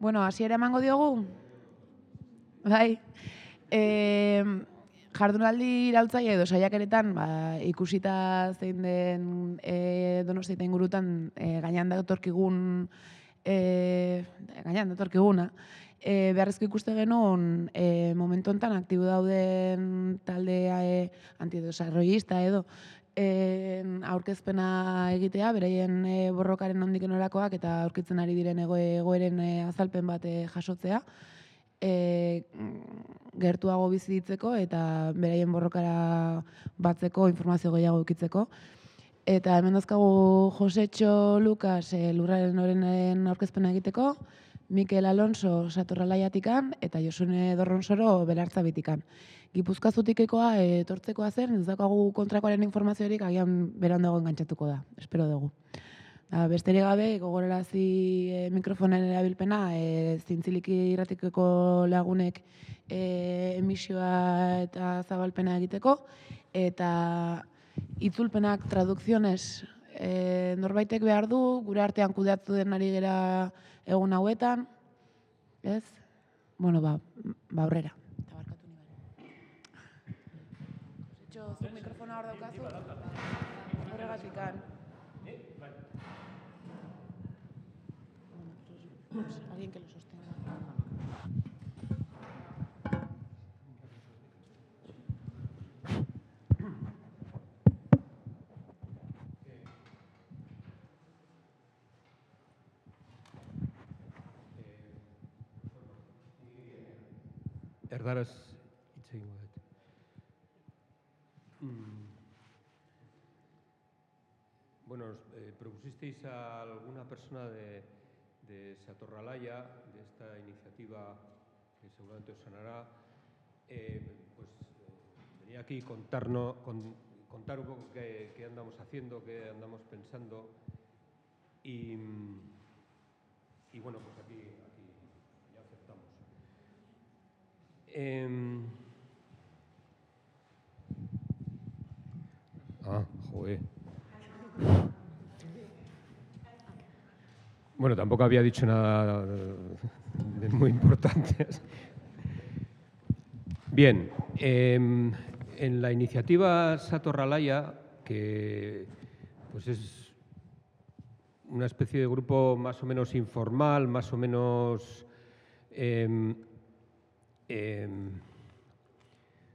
Bueno, hasiera emango diogu. Bai. E, jardunaldi iraultzaile edo saiakeretan, ba, ikusita zein den e, donostia ingurutan e, gainan datorkigun e, gainan datorkiguna, e, beharrezko ikuste genuen e, momentu honetan aktibo dauden taldea e, antidesarrollista edo aurkezpena egitea, beraien e, borrokaren ondiken orakoak eta aurkitzen ari diren egoeren e, azalpen bat e, jasotzea, e, gertuago bizitzeko eta beraien borrokara batzeko informazio gehiago ukitzeko. Eta hemen dazkagu Josetxo Lukas e, lurraren orenen aurkezpena egiteko, Mikel Alonso Satorralaiatikan eta Josune Dorronsoro belartza bitikan. Gipuzkazutikekoa etortzekoa zen, ez daukagu kontrakoaren informaziorik agian beran dago engantzatuko da, espero dugu. Da, besterik gabe, gogorarazi e, mikrofonen erabilpena, e, zintziliki irratikeko lagunek e, emisioa eta zabalpena egiteko, eta itzulpenak tradukzionez e, norbaitek behar du, gure artean kudeatu den ari gera egun hauetan, ez? Bueno, ba, ba aurrera. Alguien que lo sostenga. Erdaraz hitz egingo dut. Mm. Bueno, eh, propusisteis a alguna persona de, de Satorralaya, de esta iniciativa que seguramente os sonará, eh, pues eh, venía aquí contarnos, con, contar un poco qué, qué, andamos haciendo, qué andamos pensando y, y bueno, pues aquí, aquí ya aceptamos. Eh, Ah, joder. Bueno, tampoco había dicho nada de muy importante. Bien, eh, en la iniciativa Satorralaya, que pues es una especie de grupo más o menos informal, más o menos eh, eh,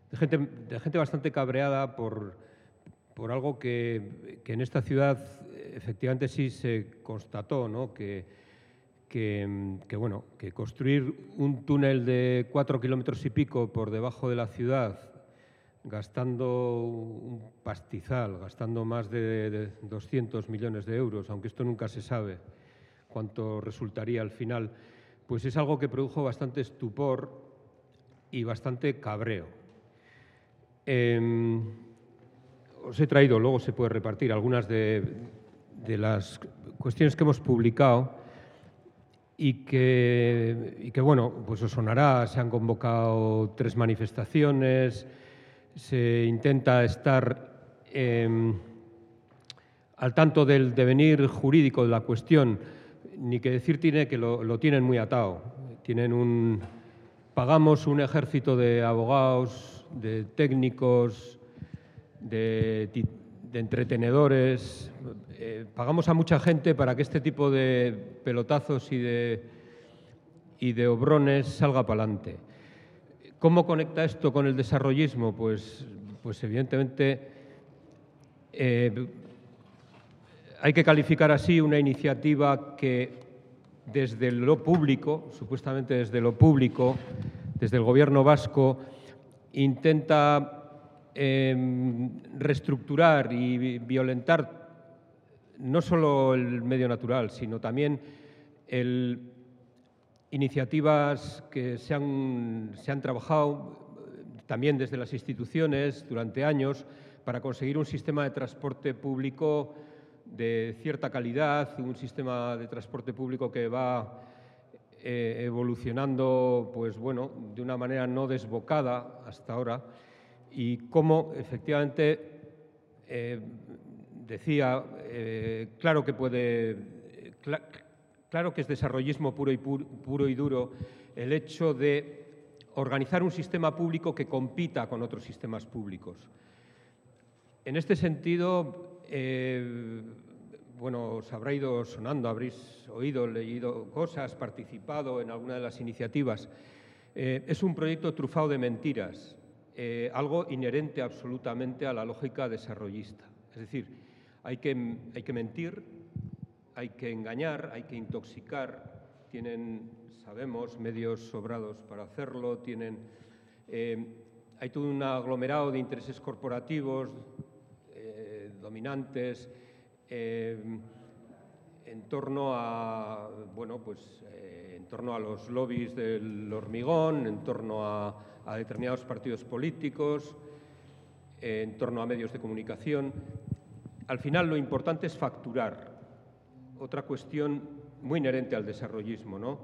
de, gente, de gente bastante cabreada por por algo que, que, en esta ciudad efectivamente sí se constató, ¿no? que, que, bueno, que construir un túnel de cuatro kilómetros y pico por debajo de la ciudad, gastando un pastizal, gastando más de, de 200 millones de euros, aunque esto nunca se sabe cuánto resultaría al final, pues es algo que produjo bastante estupor y bastante cabreo. Eh, os he traído, luego se puede repartir, algunas de, de las cuestiones que hemos publicado y que, y que, bueno, pues sonará, se han convocado tres manifestaciones, se intenta estar eh, al tanto del devenir jurídico de la cuestión, ni que decir tiene que lo, lo tienen muy atado. Tienen un, pagamos un ejército de abogados, de técnicos, de, de entretenedores. Eh, pagamos a mucha gente para que este tipo de pelotazos y de, y de obrones salga para adelante. ¿Cómo conecta esto con el desarrollismo? Pues, pues evidentemente eh, hay que calificar así una iniciativa que desde lo público, supuestamente desde lo público, desde el gobierno vasco, intenta eh, reestructurar y violentar no solo el medio natural, sino también el, iniciativas que se han, trabajado también desde las instituciones durante años para conseguir un sistema de transporte público de cierta calidad, un sistema de transporte público que va eh, evolucionando pues bueno, de una manera no desbocada hasta ahora y cómo efectivamente eh, decía, eh, claro que puede, cl claro que es desarrollismo puro y, duro el hecho de organizar un sistema público que compita con otros sistemas públicos. En este sentido, eh, bueno, os habrá ido sonando, habréis oído, leído cosas, participado en alguna de las iniciativas. Es un proyecto trufado de mentiras, eh, algo inherente absolutamente a la lógica desarrollista. Es decir, hay que, hay que mentir, hay que engañar, hay que intoxicar, tienen, sabemos, medios sobrados para hacerlo, tienen, eh, hay todo un aglomerado de intereses corporativos dominantes, eh, en torno a bueno pues en torno a los lobbies del hormigón, en torno a, determinados partidos políticos, en torno a medios de comunicación. Al final lo importante es facturar. Otra cuestión muy inherente al desarrollismo, ¿no?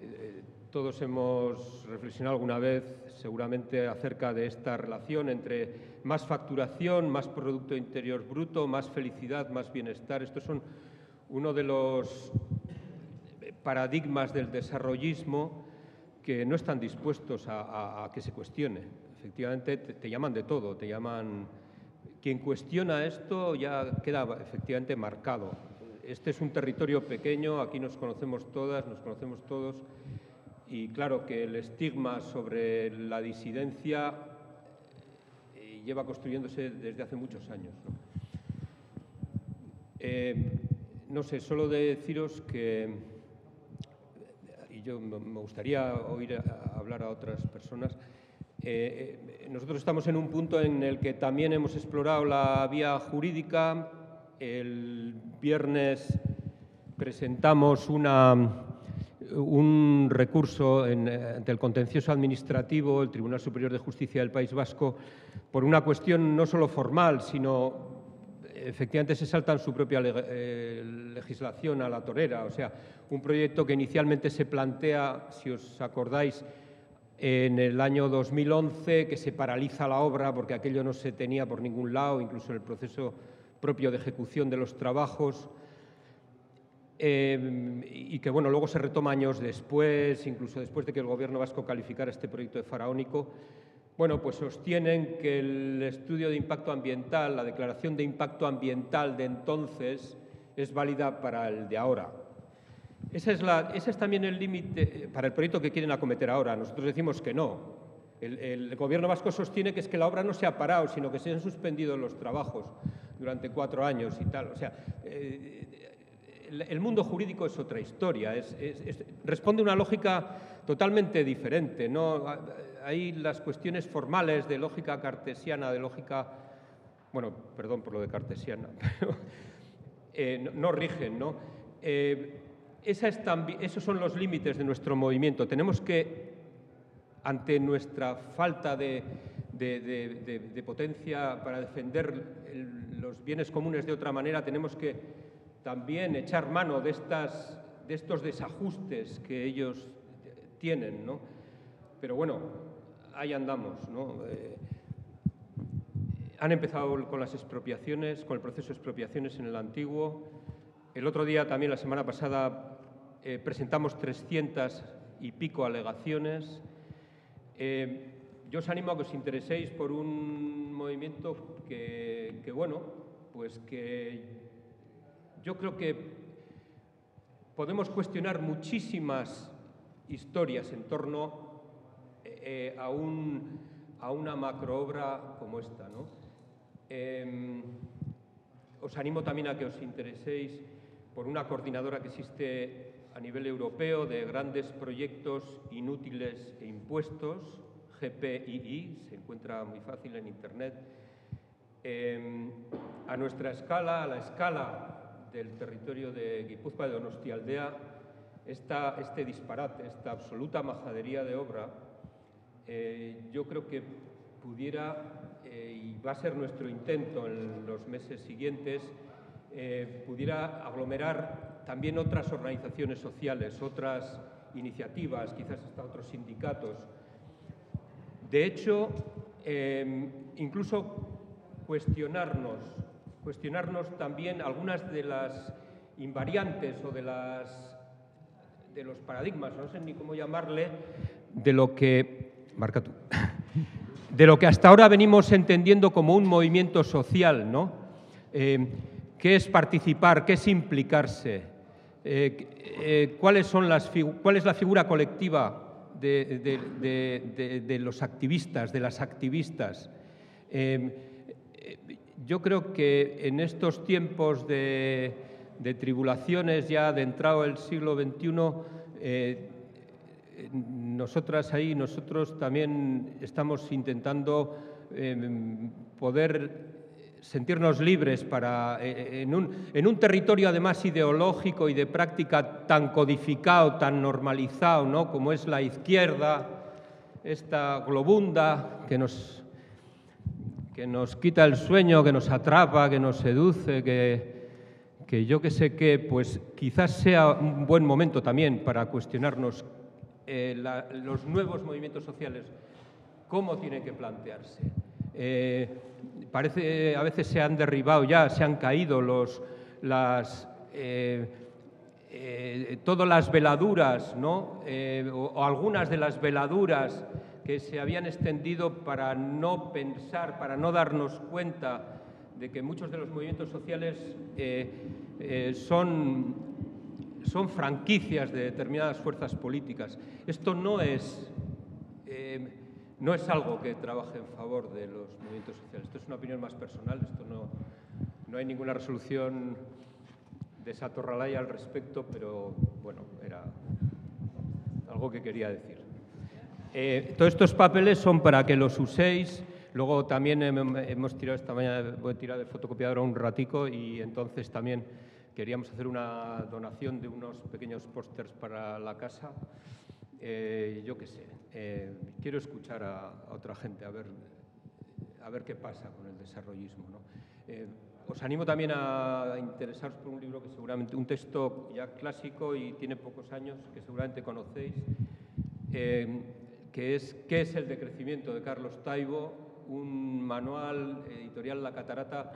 Eh, todos hemos reflexionado alguna vez seguramente acerca de esta relación entre más facturación, más Producto Interior Bruto, más felicidad, más bienestar. Estos son uno de los paradigmas del desarrollismo que no están dispuestos a, que se cuestione. Efectivamente, te, llaman de todo, te llaman... Quien cuestiona esto ya queda efectivamente marcado. Este es un territorio pequeño, aquí nos conocemos todas, nos conocemos todos, y claro que el estigma sobre la disidencia lleva construyéndose desde hace muchos años. Eh, ¿no? sé, solo de deciros que, yo me gustaría oír hablar a otras personas, eh, eh, nosotros estamos en un punto en el que también hemos explorado la vía jurídica. El viernes presentamos un recurso ante el contencioso administrativo, el Tribunal Superior de Justicia del País Vasco, por una cuestión no solo formal, sino efectivamente se salta en su propia eh, legislación a la torera. O sea, un proyecto que inicialmente se plantea, si os acordáis, en el año 2011, que se paraliza la obra porque aquello no se tenía por ningún lado, incluso en el proceso propio de ejecución de los trabajos. Em, y que bueno, luego se retoma años después, incluso después de que el Gobierno vasco calificara este proyecto de faraónico, bueno, pues sostienen que el estudio de impacto ambiental, la declaración de impacto ambiental de entonces, es válida para el de ahora. Ese es, es también el límite para el proyecto que quieren acometer ahora. Nosotros decimos que no. El, Gobierno vasco sostiene que es que la obra no se ha parado, sino que se han suspendido los trabajos durante cuatro años y tal. O sea, eh, el mundo jurídico es otra historia, responde a una lógica totalmente diferente. ¿no? Hay las cuestiones formales de lógica cartesiana, de lógica, bueno, perdón por lo de cartesiana, pero eh, no, rigen. ¿no? Eh, esos son los límites de nuestro movimiento. Tenemos que, ante nuestra falta de, potencia para defender los bienes comunes de otra manera, tenemos que también echar mano de, estas, de estos desajustes que ellos tienen, ¿no? Pero bueno, ahí andamos, ¿no? Eh, han empezado con las expropiaciones, con el proceso de expropiaciones en el antiguo. El otro día, también la semana pasada, eh, presentamos 300 y pico alegaciones. Eh, yo os animo a que os intereséis por un movimiento que, que bueno, pues que yo creo que podemos cuestionar muchísimas historias en torno eh, a, un, a, una macroobra como esta. ¿no? Em, os animo también a que os intereséis por una coordinadora que existe a nivel europeo de grandes proyectos inútiles e impuestos, GPII, se encuentra muy fácil en Internet. Em, a nuestra escala, a la escala del territorio de Guipúzcoa de Donostialdea, esta, este disparate, esta absoluta majadería de obra, eh, yo creo que pudiera, eh, y va a ser nuestro intento en los meses siguientes, eh, pudiera aglomerar también otras organizaciones sociales, otras iniciativas, quizás hasta otros sindicatos. De hecho, incluso cuestionarnos cuestionarnos también algunas de las invariantes o de las de los paradigmas, no sé ni cómo llamarle, de lo que, marca tú, de lo que hasta ahora venimos entendiendo como un movimiento social, ¿no? Eh, ¿Qué es participar? ¿Qué es implicarse? Eh, eh, ¿cuáles son las ¿Cuál es la figura colectiva de, los activistas, de las activistas? yo creo que en estos tiempos de, tribulaciones ya de el siglo XXI, nosotras ahí, nosotros también estamos intentando em, poder sentirnos libres para, eh, en, un, en, un, territorio además ideológico y de práctica tan codificado, tan normalizado, ¿no? como es la izquierda, esta globunda que nos, que nos quita el sueño, que nos atrapa, que nos seduce, que, que yo que sé qué, pues quizás sea un buen momento también para cuestionarnos eh, los nuevos movimientos sociales, cómo tienen que plantearse. Eh, parece a veces se han derribado ya, se han caído los, las, eh, todas las veladuras, ¿no? o, algunas de las veladuras que se habían extendido para no pensar, para no darnos cuenta de que muchos de los movimientos sociales son son franquicias de determinadas fuerzas políticas. Esto no es, eh, no es algo que trabaje en favor de los movimientos sociales. Esto es una opinión más personal, esto no, no hay ninguna resolución de Satorralaya al respecto, pero bueno, era algo que quería decir. Eh, todos estos papeles son para que los uséis. Luego también hemos tirado esta mañana, voy a tirar de fotocopiadora un ratico y entonces también Queríamos hacer una donación de unos pequeños pósters para la casa. Eh, yo qué sé, eh, quiero escuchar a, otra gente, a ver, a ver qué pasa con el desarrollismo. Eh, os animo también a interesaros por un libro que seguramente, un texto ya clásico y tiene pocos años, que seguramente conocéis, que es ¿Qué es el decrecimiento? de Carlos Taibo, un manual editorial La Catarata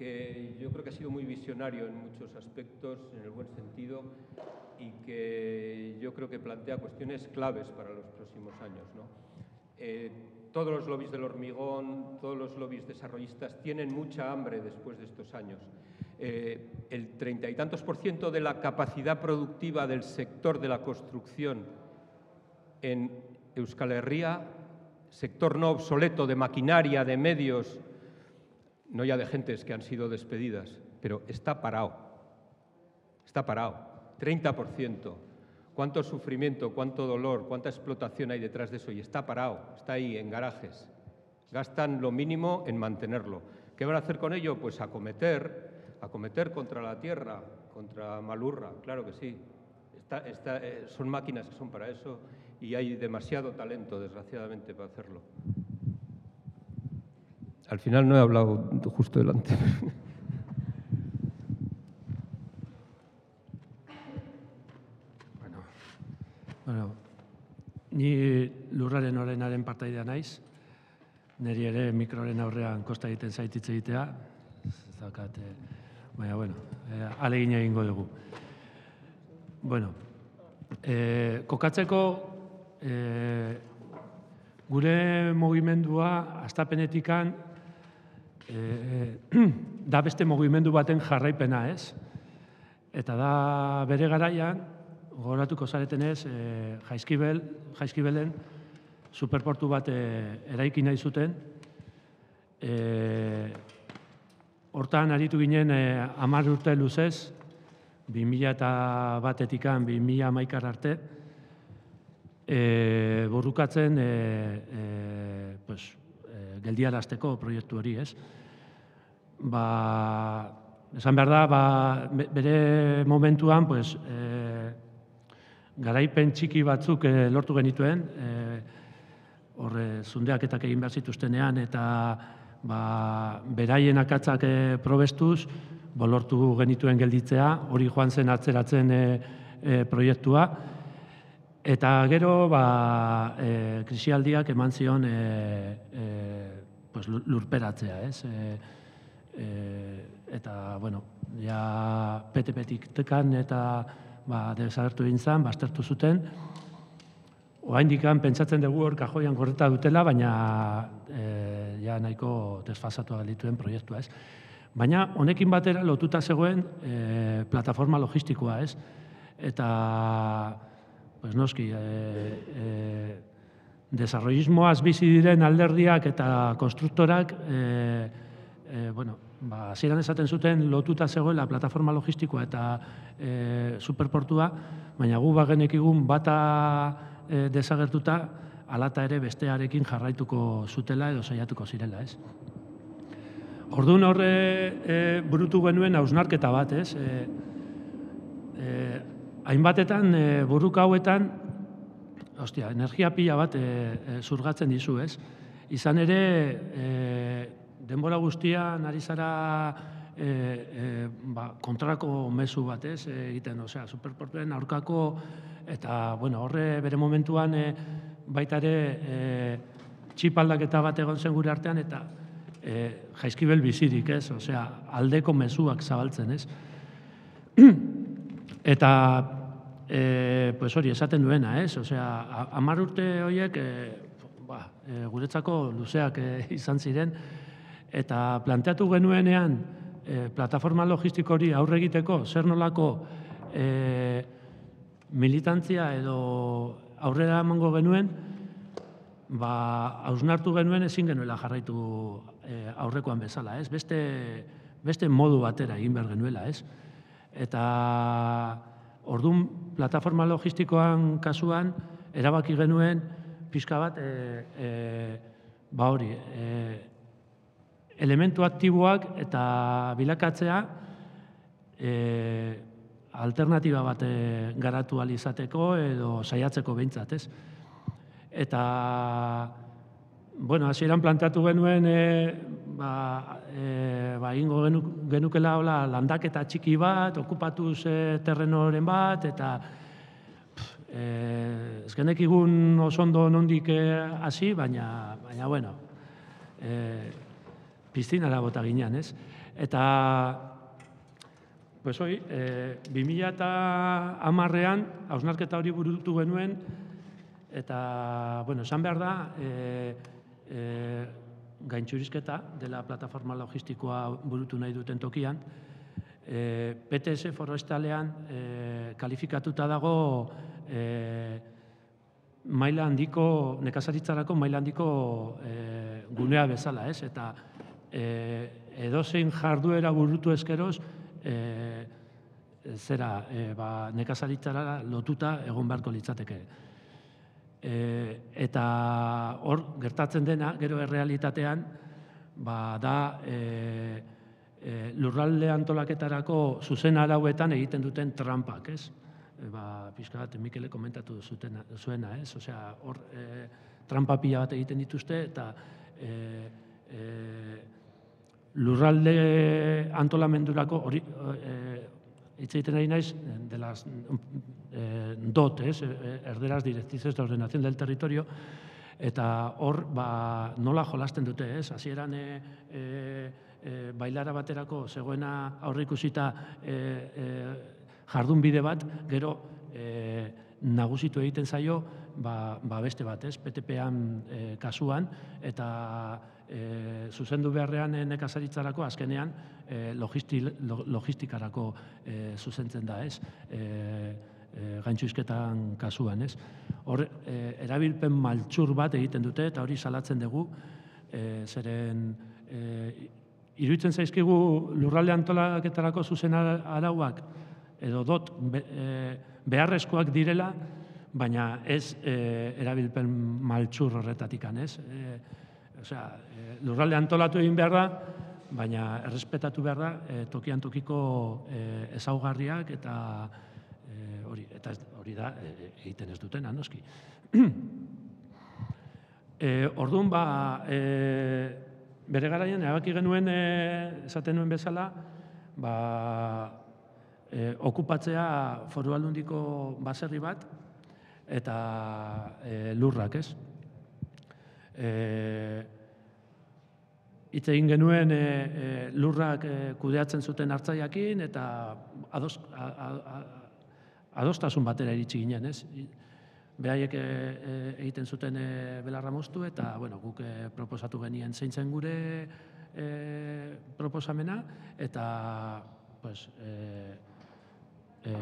que yo creo que ha sido muy visionario en muchos aspectos, en el buen sentido, y que yo creo que plantea cuestiones claves para los próximos años. Eh, todos los lobbies del hormigón, todos los lobbies desarrollistas tienen mucha hambre después de estos años. Eh, el treinta y tantos por ciento de la capacidad productiva del sector de la construcción en Euskal Herria, sector no obsoleto de maquinaria, de medios, no ya de gentes que han sido despedidas, pero está parado. Está parado. 30%. ¿Cuánto sufrimiento, cuánto dolor, cuánta explotación hay detrás de eso? Y está parado, está ahí en garajes. Gastan lo mínimo en mantenerlo. ¿Qué van a hacer con ello? Pues acometer, acometer contra la tierra, contra Malurra, claro que sí. Eh, son máquinas que son para eso y hay demasiado talento, desgraciadamente, para hacerlo. Al final no he hablado justo delante. bueno, bueno, ni lurraren orenaren partaidea naiz, niri ere mikroren aurrean kosta egiten zaititze egitea, zakat, eh, baina, bueno, eh, alegin egingo dugu. Bueno, eh, kokatzeko eh, gure mugimendua astapenetikan e, da beste mugimendu baten jarraipena, ez? Eta da bere garaian, gogoratuko zaretenez, e, jaizkibel, jaizkibelen superportu bat e, eraiki nahi zuten. E, hortan aritu ginen e, amar urte luzez, 2000 eta batetikan, 2000 maikar arte, e, borrukatzen e, e, pues, e, geldiarazteko proiektu hori, ez? Ba, esan behar da, ba, bere momentuan, pues, e, garaipen txiki batzuk e, lortu genituen, e, horre zundeaketak egin behar zituztenean, eta ba, beraien akatzak e, probestuz, bolortu genituen gelditzea, hori joan zen atzeratzen e, e, proiektua, eta gero ba, e, krisialdiak eman zion e, e, pues, lurperatzea, ez? E, e, eta, bueno, ja pete-petik tekan eta ba, desagertu egin zen, baztertu zuten. Oraindik pentsatzen dugu hor kajoian gorreta dutela, baina e, ja nahiko desfasatua dituen proiektua, ez. Baina honekin batera lotuta zegoen e, plataforma logistikoa, ez. Eta, pues noski, e, e, desarrollismoaz bizi diren alderdiak eta konstruktorak, e, e, bueno, ba, ziren esaten zuten lotuta zegoela plataforma logistikoa eta e, superportua, baina gu bagenekigun bata e, desagertuta, alata ere bestearekin jarraituko zutela edo saiatuko zirela, ez? Orduan horre e, burutu genuen hausnarketa bat, ez? E, e, hainbatetan, e, burruka hauetan, ostia, energia pila bat e, e, zurgatzen dizu, ez? Izan ere, e, denbora guztian ari zara e, e, ba, kontrako mezu bat, ez? egiten, osea, superportuen aurkako, eta, bueno, horre bere momentuan e, baita ere e, txipaldaketa bat egon zen gure artean, eta e, jaizkibel bizirik, ez? Osea, aldeko mezuak zabaltzen, ez? eta, e, pues hori, esaten duena, ez? Osea, amar urte horiek, e, ba, e, guretzako luzeak e, izan ziren, eta planteatu genuenean, e, plataforma logistiko hori aurre egiteko, zer nolako e, militantzia edo aurrera emango genuen, ba, hausnartu genuen ezin genuela jarraitu e, aurrekoan bezala, ez? Beste, beste modu batera egin behar genuela, ez? Eta ordun plataforma logistikoan kasuan erabaki genuen pixka bat e, e, ba hori, e, elementu aktiboak eta bilakatzea e, alternatiba bat e, garatu izateko edo saiatzeko behintzat, ez? Eta, bueno, hasieran plantatu genuen, e, ba, e, ba, ingo genukela hola, landaketa txiki bat, okupatu ze terrenoren bat, eta e, ez genekigun oso ondo nondik hasi, baina, baina, bueno, e, piztinara bota ginean, ez? Eta, pues hoi, e, 2000 eta amarrean, hausnarketa hori burutu genuen, eta, bueno, esan behar da, e, e, gaintxurizketa dela plataforma logistikoa burutu nahi duten tokian, e, PTS forestalean e, kalifikatuta dago e, maila handiko, nekazaritzarako maila handiko e, gunea bezala, ez? Eta e, edozein jarduera burutu eskeroz, e, zera, e, ba, nekazaritzara lotuta egon beharko litzateke. E, eta hor, gertatzen dena, gero errealitatean, ba, da e, e, lurralde antolaketarako zuzen arauetan egiten duten trampak, ez? E, ba, pixka bat, Mikele komentatu zuten, zuena, ez? Osea, hor, e, trampa pila bat egiten dituzte, eta e, e, lurralde antolamendurako hori eh hitz egiten ari naiz de las eh dot, es, erderaz directrices de ordenación del territorio eta hor ba, nola jolasten dute, ez? Hasieran eh e, e, bailara baterako zegoena aurreikusita eh e, jardun bat, gero eh nagusitu egiten zaio ba, ba beste bat, ez? PTPan e, kasuan eta e, zuzendu beharrean e, nekazaritzarako azkenean e, logisti, logistikarako e, zuzentzen da, ez? E, e, gaintxuizketan kasuan, ez? Hor, e, erabilpen maltsur bat egiten dute eta hori salatzen dugu, e, zeren e, iruditzen zaizkigu lurralde antolaketarako zuzen arauak edo dot be, e, beharrezkoak direla, baina ez e, erabilpen maltsur horretatik, ez? E, osea, e, lurralde antolatu egin behar da, baina errespetatu behar da e, tokian tokiko e, ezaugarriak eta e, hori eta hori da e, egiten ez duten anoski. e, orduan ba e, bere garaian erabaki genuen e, esaten nuen bezala, ba, e, okupatzea foru aldundiko baserri bat eta e, lurrak, ez? E, hitz egin genuen e, lurrak e, kudeatzen zuten hartzaiakin eta ados, adostasun batera iritsi ginen, ez? E, e, egiten zuten e, belarra moztu eta, bueno, guk e, proposatu genien zein zen gure e, proposamena eta, pues, e, e,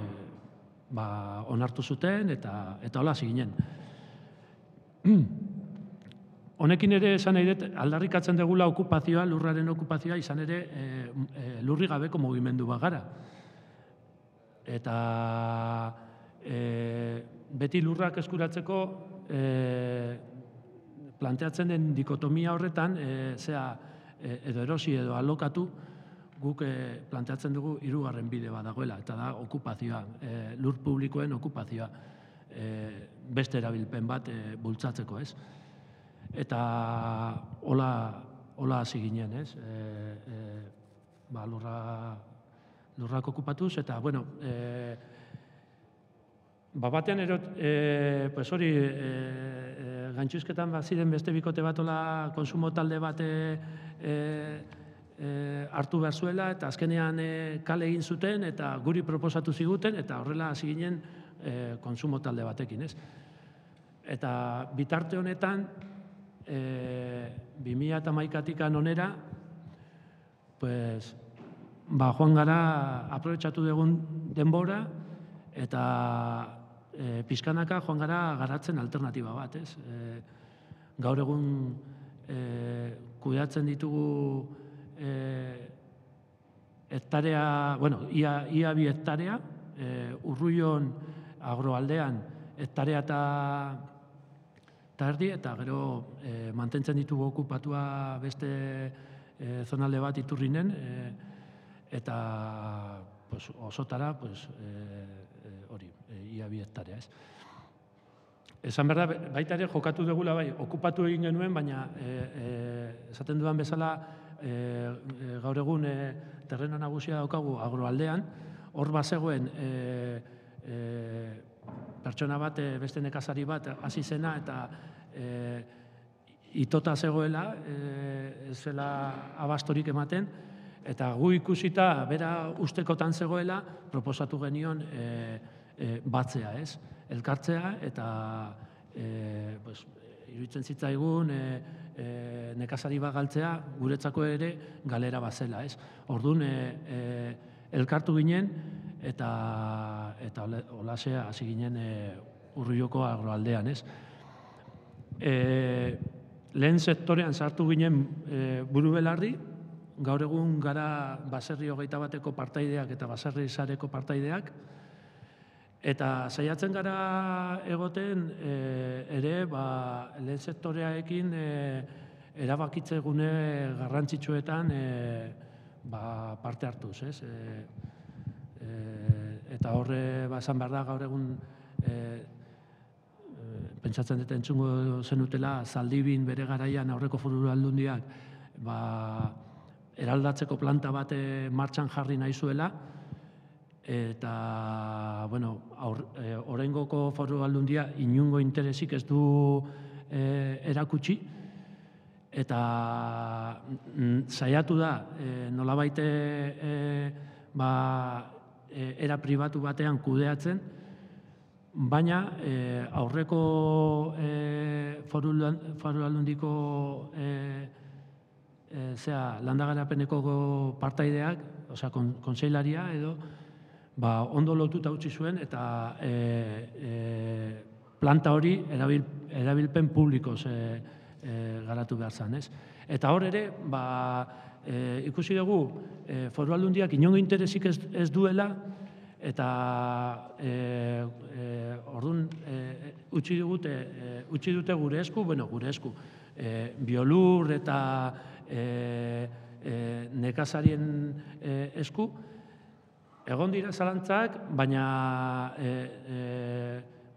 ba, onartu zuten eta eta hola ginen. Honekin ere esan nahi dut, aldarrikatzen dugula okupazioa, lurraren okupazioa, izan ere e, e, lurri gabeko mugimendu bat gara. Eta e, beti lurrak eskuratzeko e, planteatzen den dikotomia horretan, e, zea, e, edo erosi edo alokatu, guk e, planteatzen dugu hirugarren bide bat dagoela, eta da okupazioa, e, lur publikoen okupazioa, e, beste erabilpen bat e, bultzatzeko, ez? Eta hola, hola hasi ginen, ez? E, e, ba, lurra, lurrak okupatuz, eta, bueno, e, ba, batean erot, e, pues hori, e, e, gantxuzketan ba, ziren beste bikote bat hola konsumo talde bat e, e, hartu behar zuela, eta azkenean e, kale egin zuten, eta guri proposatu ziguten, eta horrela hasi ginen e, konsumo talde batekin, ez? Eta bitarte honetan, e, 2000 eta maikatikan onera, pues, ba, joan gara, aprobetsatu dugun denbora, eta e, pizkanaka joan gara garatzen alternatiba bat, ez? E, gaur egun e, kudeatzen ditugu e, hektarea, bueno, ia, ia bi hektarea, e, urruion agroaldean hektarea eta eta erdi, eta gero e, mantentzen ditugu okupatua beste e, zonalde bat iturrinen, e, eta pues, osotara pues, e, hori, e, ia bi ez. Esan behar da, baita ere jokatu dugula bai, okupatu egin genuen, baina e, e, esaten dudan bezala e, e, gaur egun e, terreno nagusia daukagu agroaldean, hor bazegoen e, e, pertsona bat, e, beste nekazari bat hasi zena eta e, itota zegoela, e, zela abastorik ematen, eta gu ikusita bera ustekotan zegoela, proposatu genion e, e, batzea, ez? Elkartzea eta e, pues, iruditzen zitzaigun e, e, nekazari bat galtzea guretzako ere galera bazela, ez? Orduan, e, e, elkartu ginen eta eta holaxe hasi ginen e, urrioko agroaldean, ez? E, lehen sektorean sartu ginen e, buru belarri, gaur egun gara baserri hogeita bateko partaideak eta baserri sareko partaideak, eta saiatzen gara egoten e, ere ba, lehen sektoreaekin e, erabakitze gune garrantzitsuetan e, ba, parte hartuz, ez? E, e, eta horre ba, esan behar da gaur egun e, pentsatzen dut entzungo zenutela Zaldibin bere garaian aurreko foru aldundiak ba, eraldatzeko planta bat eh, martxan jarri nahi zuela. Eta bueno, aur, e, orengoko foru aldundia inungo interesik ez du e, erakutsi. Eta mm, saiatu da e, nolabait e, ba, e, era pribatu batean kudeatzen baina e, aurreko e, foru, aldundiko e, e, zera, landagarapeneko partaideak, osea, kon, konseilaria edo, ba, ondo lotuta utzi zuen eta e, e, planta hori erabil, erabilpen publikoz e, e, garatu behar zan, ez? Eta hor ere, ba, e, ikusi dugu, e, foru aldundiak inongo interesik ez, ez duela, eta e, e, orduan e, utzi dute, e, utzi dute gure esku, bueno, gure esku, e, biolur eta e, e, nekazarien e, esku, egon dira zalantzak, baina e, e,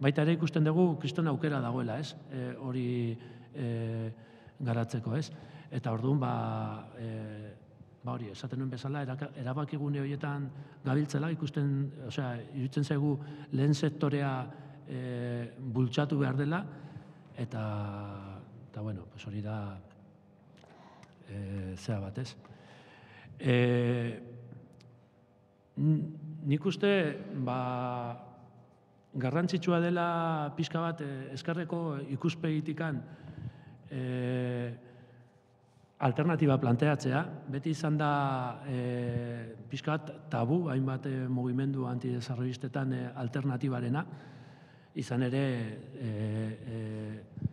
baita ere ikusten dugu kriston aukera dagoela, ez? E, hori e, garatzeko, ez? Eta orduan, ba, e, ba hori, esaten nuen bezala, erabakigune horietan gabiltzela, ikusten, osea, iruditzen zaigu lehen sektorea e, bultzatu behar dela, eta, eta bueno, pues hori da e, zea bat, ez? E, Nik uste, ba, garrantzitsua dela pixka bat eh, eskerreko ikuspegitikan eh, alternatiba planteatzea. Beti izan da eh, pixka bat tabu, hainbat eh, mugimendu antidesarroistetan eh, alternatibarena. Izan ere, eh, eh,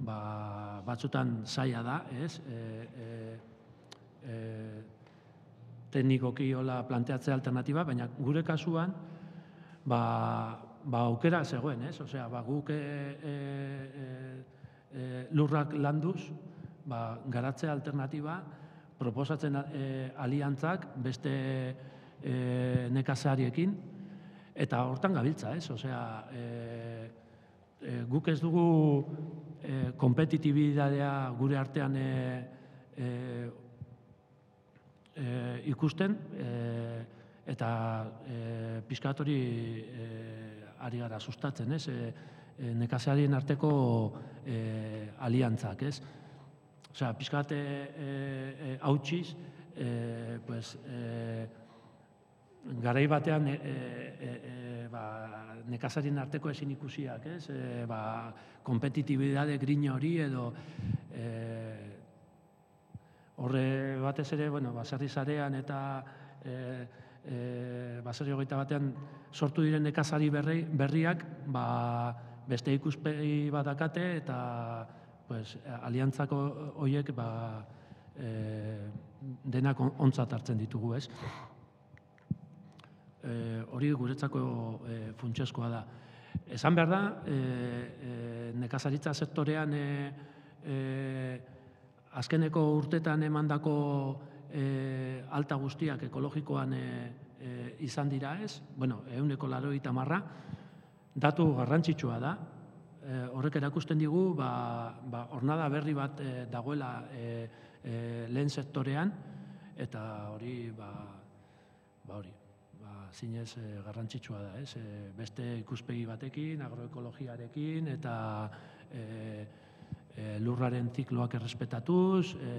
ba, batzutan zaila da, ez? E, e, e, teknikoki hola planteatzea alternatiba, baina gure kasuan, ba, ba aukera zegoen, ez? Osea, ba, guk e, e, e, lurrak landuz, ba, garatzea alternatiba, proposatzen e, aliantzak beste e, nekazariekin, eta hortan gabiltza, ez? Osea, e, e, guk ez dugu e, kompetitibidadea gure artean e, e, e, ikusten, e, eta e, piskatori e, ari gara sustatzen, ez? E, nekazarien arteko e, aliantzak, ez? Osea, pizkat e, e, hautsiz, e, pues, e, garai batean e, e, e, ba, nekazarien arteko ezin ikusiak, ez? E, ba, kompetitibidade grina hori edo e, horre batez ere, bueno, baserri zarean eta e, e, baserri hogeita batean sortu diren nekazari berri, berriak ba, beste ikuspegi bat dakate eta pues, aliantzako horiek ba, e, denak ontzat hartzen ditugu, ez? e, hori guretzako e, funtsezkoa da. Esan behar da, e, e, nekazaritza sektorean e, e, azkeneko urtetan emandako e, alta guztiak ekologikoan e, e, izan dira ez, bueno, euneko laro marra, datu garrantzitsua da, e, horrek erakusten digu, ba, ba, ornada berri bat e, dagoela e, e, lehen sektorean, eta hori, ba, ba hori, zinez e, garrantzitsua da, ez? E, beste ikuspegi batekin, agroekologiarekin eta e, e, lurraren zikloak errespetatuz e,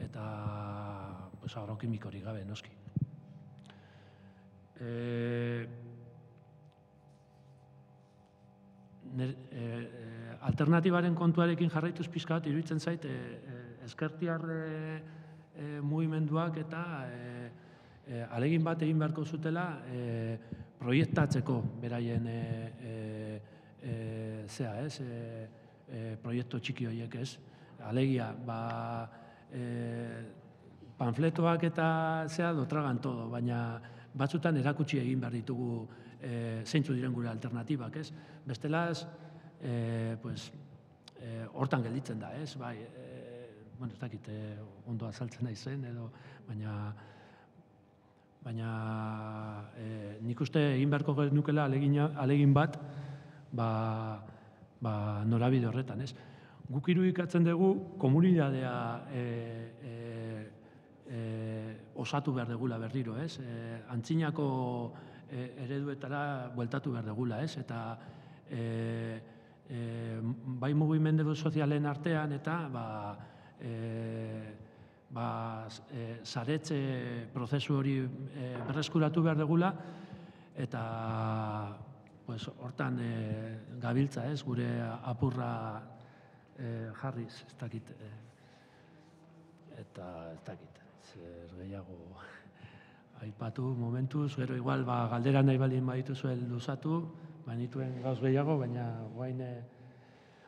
eta pues, agrokimikorik gabe, noski. E, alternatibaren kontuarekin jarraituz pizka bat iruditzen zait e, e, eskertiar e, mugimenduak eta e, e, alegin bat egin beharko zutela e, proiektatzeko beraien e, e, zea, ez? E, e, proiektu txiki horiek, ez? Alegia, ba, e, panfletoak eta zea dotragan todo, baina batzutan erakutsi egin behar ditugu e, zeintzu diren gure alternatibak, ez? Bestelaz, e, pues, e, hortan gelditzen da, ez? Bai, e, bueno, ez dakit, e, ondo azaltzen naizen edo, baina baina e, nik uste egin beharko genukela alegina, alegin bat ba, ba, norabide horretan, ez? Guk irudikatzen dugu komunidadea e, e, e, osatu behar degula berriro, ez? E, antzinako e, ereduetara bueltatu behar degula, ez? Eta e, e, bai mugimendu sozialen artean eta ba, e, ba, e, zaretze prozesu hori e, berreskuratu behar degula, eta pues, hortan e, gabiltza ez, gure apurra e, jarriz, ez dakit, e, eta ez dakit, zer gehiago aipatu momentuz, gero igual ba, galdera nahi balien baditu zuen luzatu, banituen gauz gehiago, baina guain... E,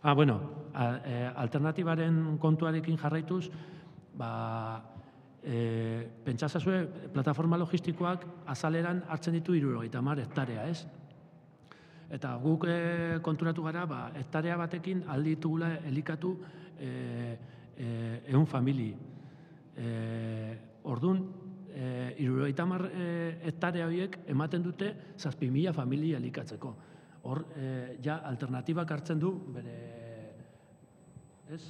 ah, bueno, a, e, alternatibaren kontuarekin jarraituz, ba, e, pentsazazue, plataforma logistikoak azaleran hartzen ditu irurogeita mar hektarea, ez? Eta guk e, konturatu gara, ba, hektarea batekin alditugula elikatu e, e, egun famili. E, ordun e, irurogeita mar e, hektarea horiek ematen dute zazpi mila familia elikatzeko. Hor, e, ja, alternatibak hartzen du, bere, ez?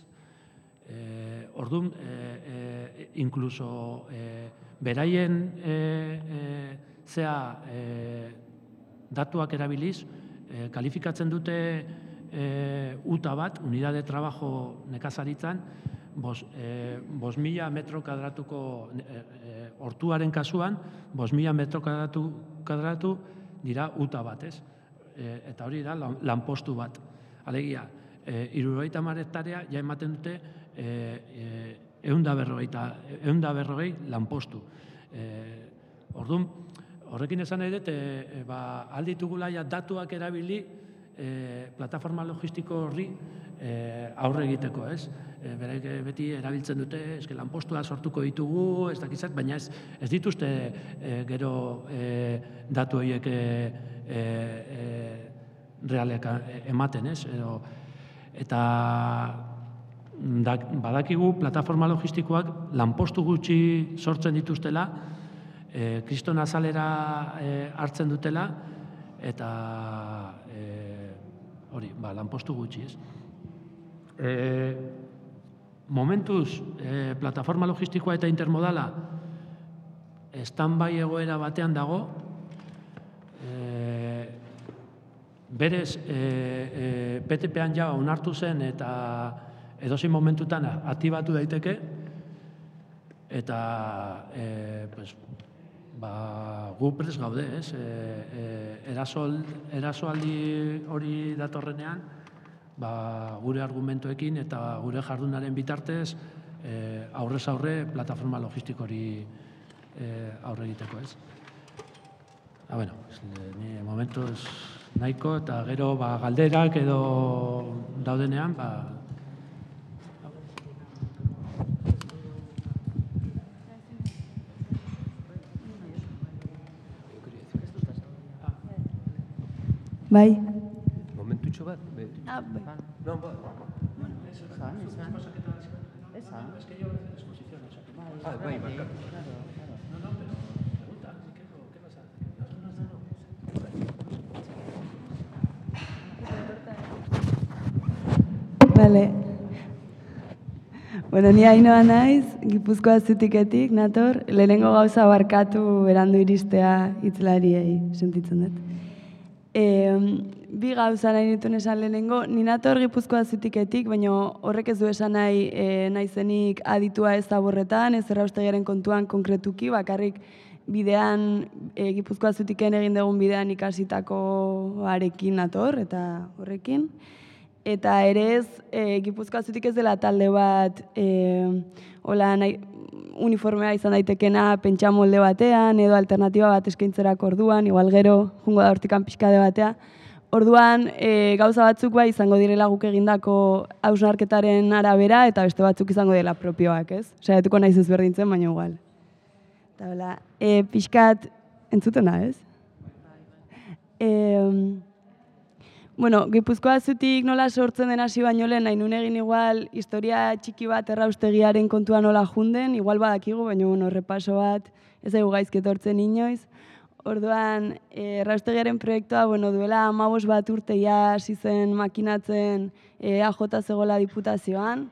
E, orduan, e, e, inkluso e, beraien e, e, zea e, datuak erabiliz, e, kalifikatzen dute e, uta bat, unidade trabajo nekazaritzan, bos, e, bos mila metro kadratuko, e, hortuaren kasuan, bos mila metro kadratu, kadratu dira uta bat, ez? e, eta hori da lan- lanpostu bat. Alegia, e, irurogeita marektarea ja ematen dute e, e, eunda berrogeita, eunda berrogei lanpostu. E, orduan, horrekin esan nahi dut, e, e, ba, alditugula ja datuak erabili e, plataforma logistiko horri e, aurre egiteko, ez? E, berek e, beti erabiltzen dute, eske lanpostua sortuko ditugu, ez dakizat, baina ez, ez dituzte e, gero e, datu horiek e, e, realek e, ematen, ez? Edo, eta dak, badakigu plataforma logistikoak lanpostu gutxi sortzen dituztela, e, kriston azalera e, hartzen dutela, eta hori, ba, lanpostu gutxi, ez? E, momentuz, e, plataforma logistikoa eta intermodala bai egoera batean dago, e, berez e, e, PTP-an ja onartu zen eta edozein momentutan aktibatu daiteke, eta e, pues, ba, gu prest gaude, ez? E, e, erasol, erasoaldi hori datorrenean, ba, gure argumentoekin eta gure jardunaren bitartez e, aurrez aurre plataforma logistikori e, aurre egiteko, ez? Ah, bueno, ni momentuz nahiko eta gero ba, galderak edo daudenean, ba, Bai. Momentutxo bat. Ah, bai. Bai. Esan, esan. Es que yo exposición, o sea, bai. Ah, bai, bai. Claro, claro. No, no, pero pregunta, ¿qué es lo que pasa? No, no, no. Bale. Bueno, ni hainoa naiz, Gipuzkoa zutiketik, nator, lehenengo gauza barkatu berandu iristea itzlariei sentitzen dut. E, bi gauza nahi nituen esan lehenengo, ni nator Gipuzkoa zutiketik, baina horrek ez du esan nahi e, naizenik aditua ez zaborretan, ez erraustegiaren kontuan konkretuki, bakarrik bidean, e, Gipuzkoa zutiken egin dugun bidean ikasitako arekin nator, eta horrekin. Eta ere ez, e, Gipuzkoa zutik ez dela talde bat, e, hola, nahi, uniformea izan daitekena pentsa molde batean, edo alternatiba bat eskaintzerako orduan, igual gero, jungo da hortikan pixkade batea. Orduan, e, gauza batzuk bai izango direla guk egindako hausnarketaren arabera, eta beste batzuk izango dela propioak, ez? Saiatuko naiz ezberdintzen, baina igual. Eta hola, e, pixkat, entzutena, ez? E, Bueno, Gipuzkoa zutik nola sortzen den hasi baino lehen, nahi egin igual historia txiki bat erraustegiaren kontua nola junden, igual badakigu, baina bueno, repaso bat ez zaigu gaizketortzen inoiz. Orduan, eh, erraustegiaren proiektua, bueno, duela amabos bat urte ja zen makinatzen eh, AJ zegoela diputazioan,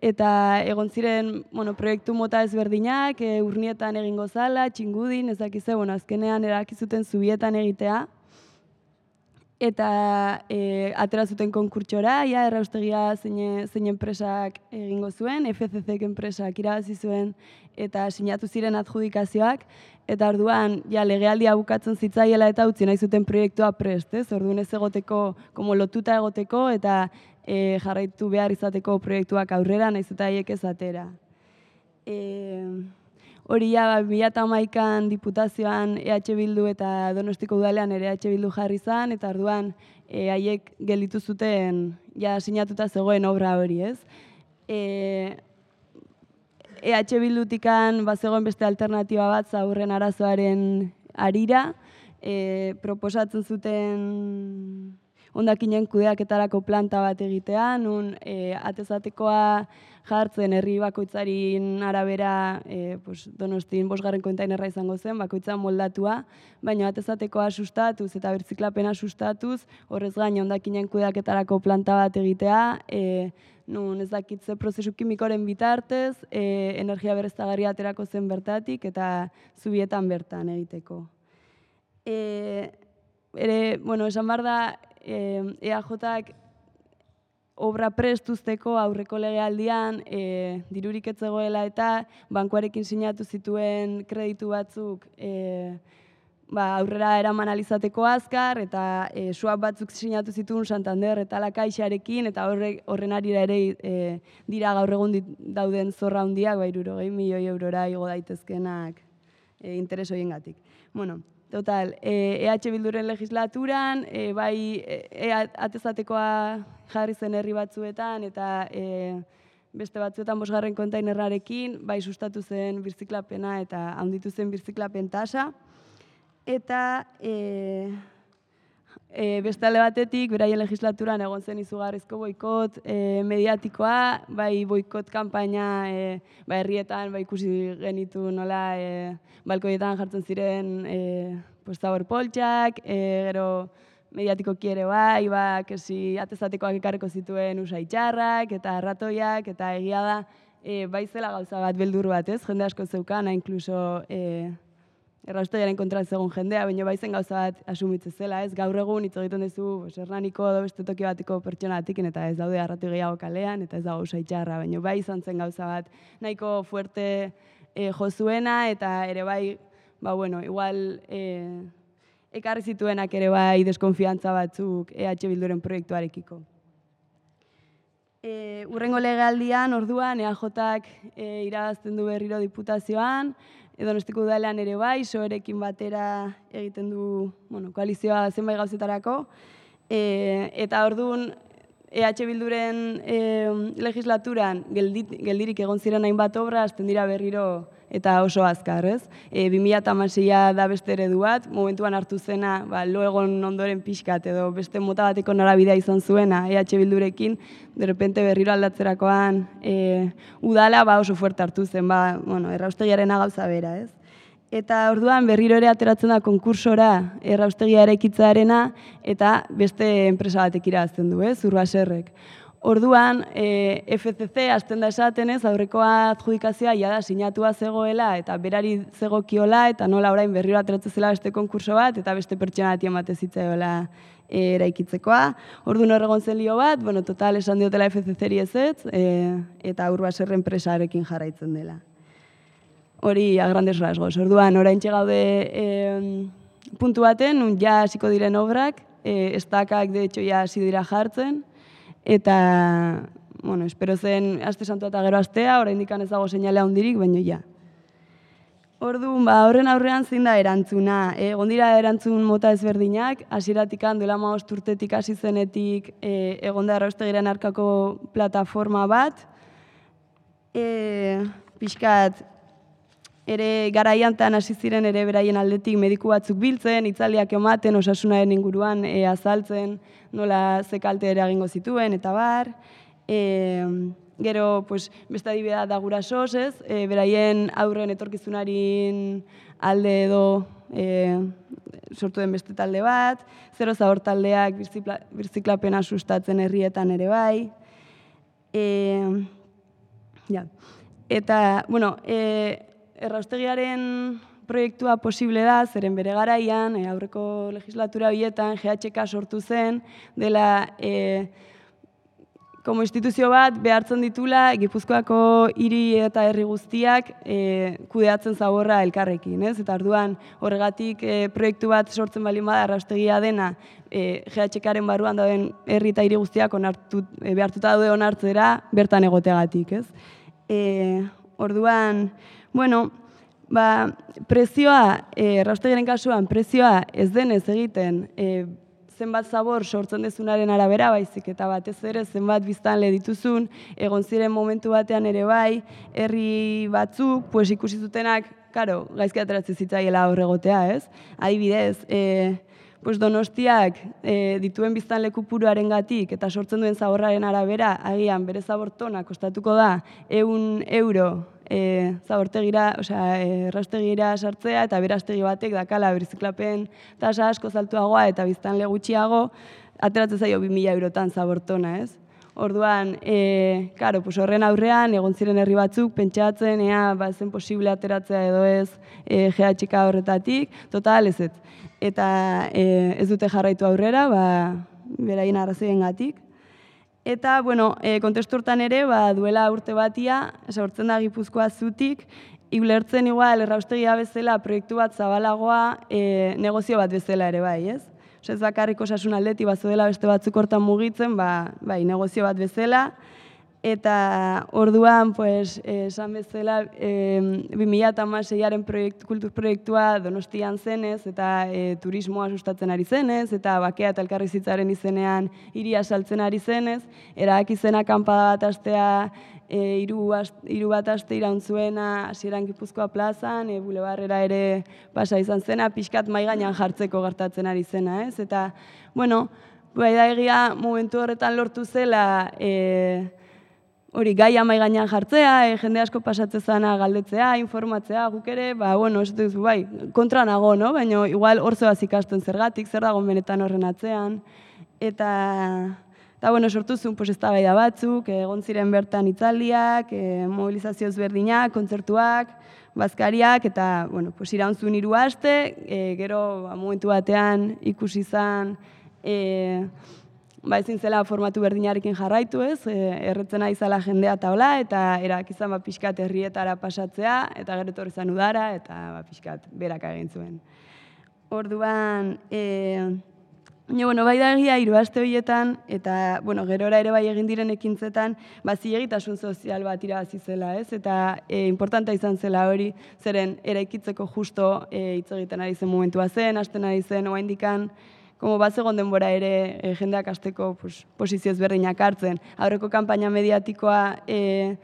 eta egon ziren, bueno, proiektu mota ezberdinak, e, urnietan egingo zala, txingudin, ez dakize, bueno, azkenean erakizuten zubietan egitea, eta e, atera zuten konkurtsora, ja, erraustegia zein, zein enpresak egingo zuen, FCC enpresak irabazi zuen, eta sinatu ziren adjudikazioak, eta orduan, ja, legealdia bukatzen zitzaiela eta utzi nahi zuten proiektua prest, ez? Orduan ez egoteko, como lotuta egoteko, eta e, jarraitu behar izateko proiektuak aurrera, nahiz eta haiek ez atera. E, hori ja, ba, bila eta hamaikan diputazioan EH Bildu eta Donostiko udalean ere EH Bildu jarri zan, eta orduan e, haiek gelditu zuten ja sinatuta zegoen obra hori, ez? E, EH Bildutikan bazegoen beste alternatiba bat zaurren arazoaren arira, e, proposatzen zuten ondakinen kudeaketarako planta bat egitea, nun e, atezatekoa jartzen herri bakoitzarin arabera e, pues, donostin bosgarren kontainerra izango zen, bakoitza moldatua, baina atezatekoa sustatuz eta bertziklapena sustatuz, horrez gain ondakinen kudeaketarako planta bat egitea, e, nun ez dakitze prozesu kimikoren bitartez, e, energia bereztagarria aterako zen bertatik eta zubietan bertan egiteko. E, ere, bueno, esan behar da, e, EAJak obra prestuzteko aurreko legealdian e, dirurik etzegoela eta bankuarekin sinatu zituen kreditu batzuk e, ba, aurrera eraman alizateko azkar, eta e, suap batzuk sinatu zituen Santander eta Lakaixarekin, eta horre, horren arira ere e, dira gaur egun dit, dauden zorra handiak, ba, irurogei milioi eurora igo daitezkenak e, interes gatik. Bueno, total, e, EH Bilduren legislaturan, e, bai e, e, atezatekoa jarri zen herri batzuetan, eta e, beste batzuetan bosgarren kontainerrarekin, bai sustatu zen birziklapena eta handitu zen birziklapen tasa, eta e, e, beste alde batetik, beraien legislaturan egon zen izugarrizko boikot e, mediatikoa, bai boikot kanpaina e, ba, herrietan ba, ikusi genitu nola e, balkoietan jartzen ziren e, pues, zabor poltsak, e, gero mediatiko kiere bai, ba, kesi atezatekoak ekarreko zituen usai txarrak, eta ratoiak, eta egia da, e, bai zela gauza bat beldur bat, ez? Jende asko zeukana, inkluso e, erraustegiaren kontra zegoen jendea, baina baizen gauza bat asumitze zela, ez? Gaur egun hitz egiten duzu, Hernaniko edo beste toki bateko pertsona batikin eta ez daude arratu gehiago kalean eta ez dago saitxarra, baina bai izan zen gauza bat nahiko fuerte e, jo zuena eta ere bai, ba bueno, igual e, ekarri zituenak ere bai deskonfiantza batzuk EH Bilduren proiektuarekiko. E, urrengo legealdian, orduan, EAJak e, irabazten du berriro diputazioan, edo nostiko udalean ere bai, soerekin batera egiten du bueno, koalizioa zenbait gauzetarako. E, eta orduan, EH Bilduren e, legislaturan geldit, geldirik egon ziren hainbat obra, azten dira berriro eta oso azkar, ez? E, 2006a da beste eredu bat, momentuan hartu zena, ba, lo egon ondoren pixkat edo beste mota bateko norabidea izan zuena EH Bildurekin, de repente berriro aldatzerakoan e, udala ba, oso fuerte hartu zen, ba, bueno, erraustegiaren gauza bera, ez? Eta orduan berriro ere ateratzen da konkursora erraustegia erekitzaarena eta beste enpresa batek irazten du, ez? Urbaserrek. Orduan, e, FCC azten da esaten ez, aurrekoa adjudikazioa ja da sinatua zegoela eta berari zegokiola eta nola orain berriro ateratzen zela beste konkurso bat eta beste pertsona bat emate zitzaiola e, eraikitzekoa. Orduan horregon zen lio bat, bueno, total esan diotela FCC-ri ez ez, e, eta urbaserren presarekin jarraitzen dela. Hori, a grandes rasgos. Orduan, orain txegaude e, puntu baten, ja hasiko diren obrak, e, estakak, de hecho, ja hasi dira jartzen, eta, bueno, espero zen aste santua eta gero astea, orain dikan ez dago seinale handirik, baina ja. Orduan, ba, horren aurrean zein da erantzuna. E, dira erantzun mota ezberdinak, hasieratik duela ma urtetik hasi zenetik e, egon da erraustegiren arkako plataforma bat. E, pixkat, ere garaiantan hasi ziren ere beraien aldetik mediku batzuk biltzen, itzaliak ematen, osasunaren inguruan e, azaltzen, nola ze kalte ere egingo zituen, eta bar. E, gero, pues, beste adibidea da gurasos, ez? E, beraien aurren etorkizunarin alde edo e, sortu den beste talde bat, zero zabor taldeak birziklapena sustatzen herrietan ere bai. E, ja. Eta, bueno, e, erraustegiaren proiektua posible da, zeren bere garaian, e, aurreko legislatura horietan, GHK sortu zen, dela e, como instituzio bat behartzen ditula Gipuzkoako hiri eta herri guztiak e, kudeatzen zaborra elkarrekin, ez? Eta orduan horregatik e, proiektu bat sortzen bali bada erraustegia dena e, GHKaren barruan dauden herri eta hiri guztiak onartu, e, behartuta daude onartzera bertan egoteagatik, ez? E, orduan, Bueno, ba, prezioa, e, kasuan, prezioa ez denez egiten, e, zenbat zabor sortzen dezunaren arabera baizik eta batez ere zenbat biztan le dituzun, egon ziren momentu batean ere bai, herri batzuk, pues ikusi zutenak, karo, gaizki ateratzen zitzaiela horregotea, ez? Adibidez, e, pues donostiak e, dituen biztan lekupuruaren gatik eta sortzen duen zaborraren arabera, agian bere zabortona kostatuko da eun euro e, zabortegira, osea, errastegira sartzea eta berastegi batek dakala birziklapen tasa asko zaltuagoa eta biztan legutxiago, ateratzen zaio 2000 eurotan zabortona, ez? Orduan, e, karo, pues horren aurrean, egon ziren herri batzuk, pentsatzen, ea, ba, zen posible ateratzea edo ez e, GHK horretatik, total ez ez. Eta e, ez dute jarraitu aurrera, ba, beraien arrazoien gatik. Eta, bueno, e, kontestu hortan ere, ba, duela urte batia, sortzen da Gipuzkoa zutik, iulertzen igual erraustegia bezala proiektu bat zabalagoa e, negozio bat bezala ere bai, ez? Osa ez bakarrik osasun aldeti bat dela beste batzuk hortan mugitzen, ba, bai, negozio bat bezala, eta orduan, pues, esan bezala, e, 2006aren proiekt, kultur proiektua donostian zenez, eta e, turismoa sustatzen ari zenez, eta bakea eta elkarrizitzaren izenean iria saltzen ari zenez, erak izena kanpada bat astea, e, iru, iru bat aste iraun zuena, hasieran gipuzkoa plazan, e, bulebarrera ere pasa izan zena, pixkat maiganean jartzeko gertatzen ari zena, ez? Eta, bueno, bai da egia momentu horretan lortu zela, e, hori gaia mai gainean jartzea, e, jende asko pasatzen zana galdetzea, informatzea, guk ere, ba, bueno, ez dut, bai, kontra nago, no? Baina igual hor zoaz ikasten zergatik, zer dago benetan horren atzean. Eta, eta bueno, sortu zuen, pues, ez da batzuk, egon ziren bertan itzaldiak, e, mobilizazio ezberdinak, kontzertuak, bazkariak, eta, bueno, pues, iraun zuen hiru aste, e, gero, ba, momentu batean ikusi izan, e, ba ezin zela formatu berdinarekin jarraitu ez, e, erretzen ari zala jendea taula eta erak izan ba pixkat herrietara pasatzea eta gero etorri zan udara eta ba pixkat berak egin zuen. Orduan, e, Jo, bueno, bai da egia hiru aste horietan eta bueno, gerora ere bai egin diren ekintzetan, ba zilegitasun sozial bat irabazi zela, ez? Eta e, importante izan zela hori, zeren eraikitzeko justo e, hitz egiten ari zen momentua zen, hasten ari zen oraindikan como bat zegoen denbora ere e, jendeak asteko pues, posizio ezberdinak hartzen. Aurreko kanpaina mediatikoa e,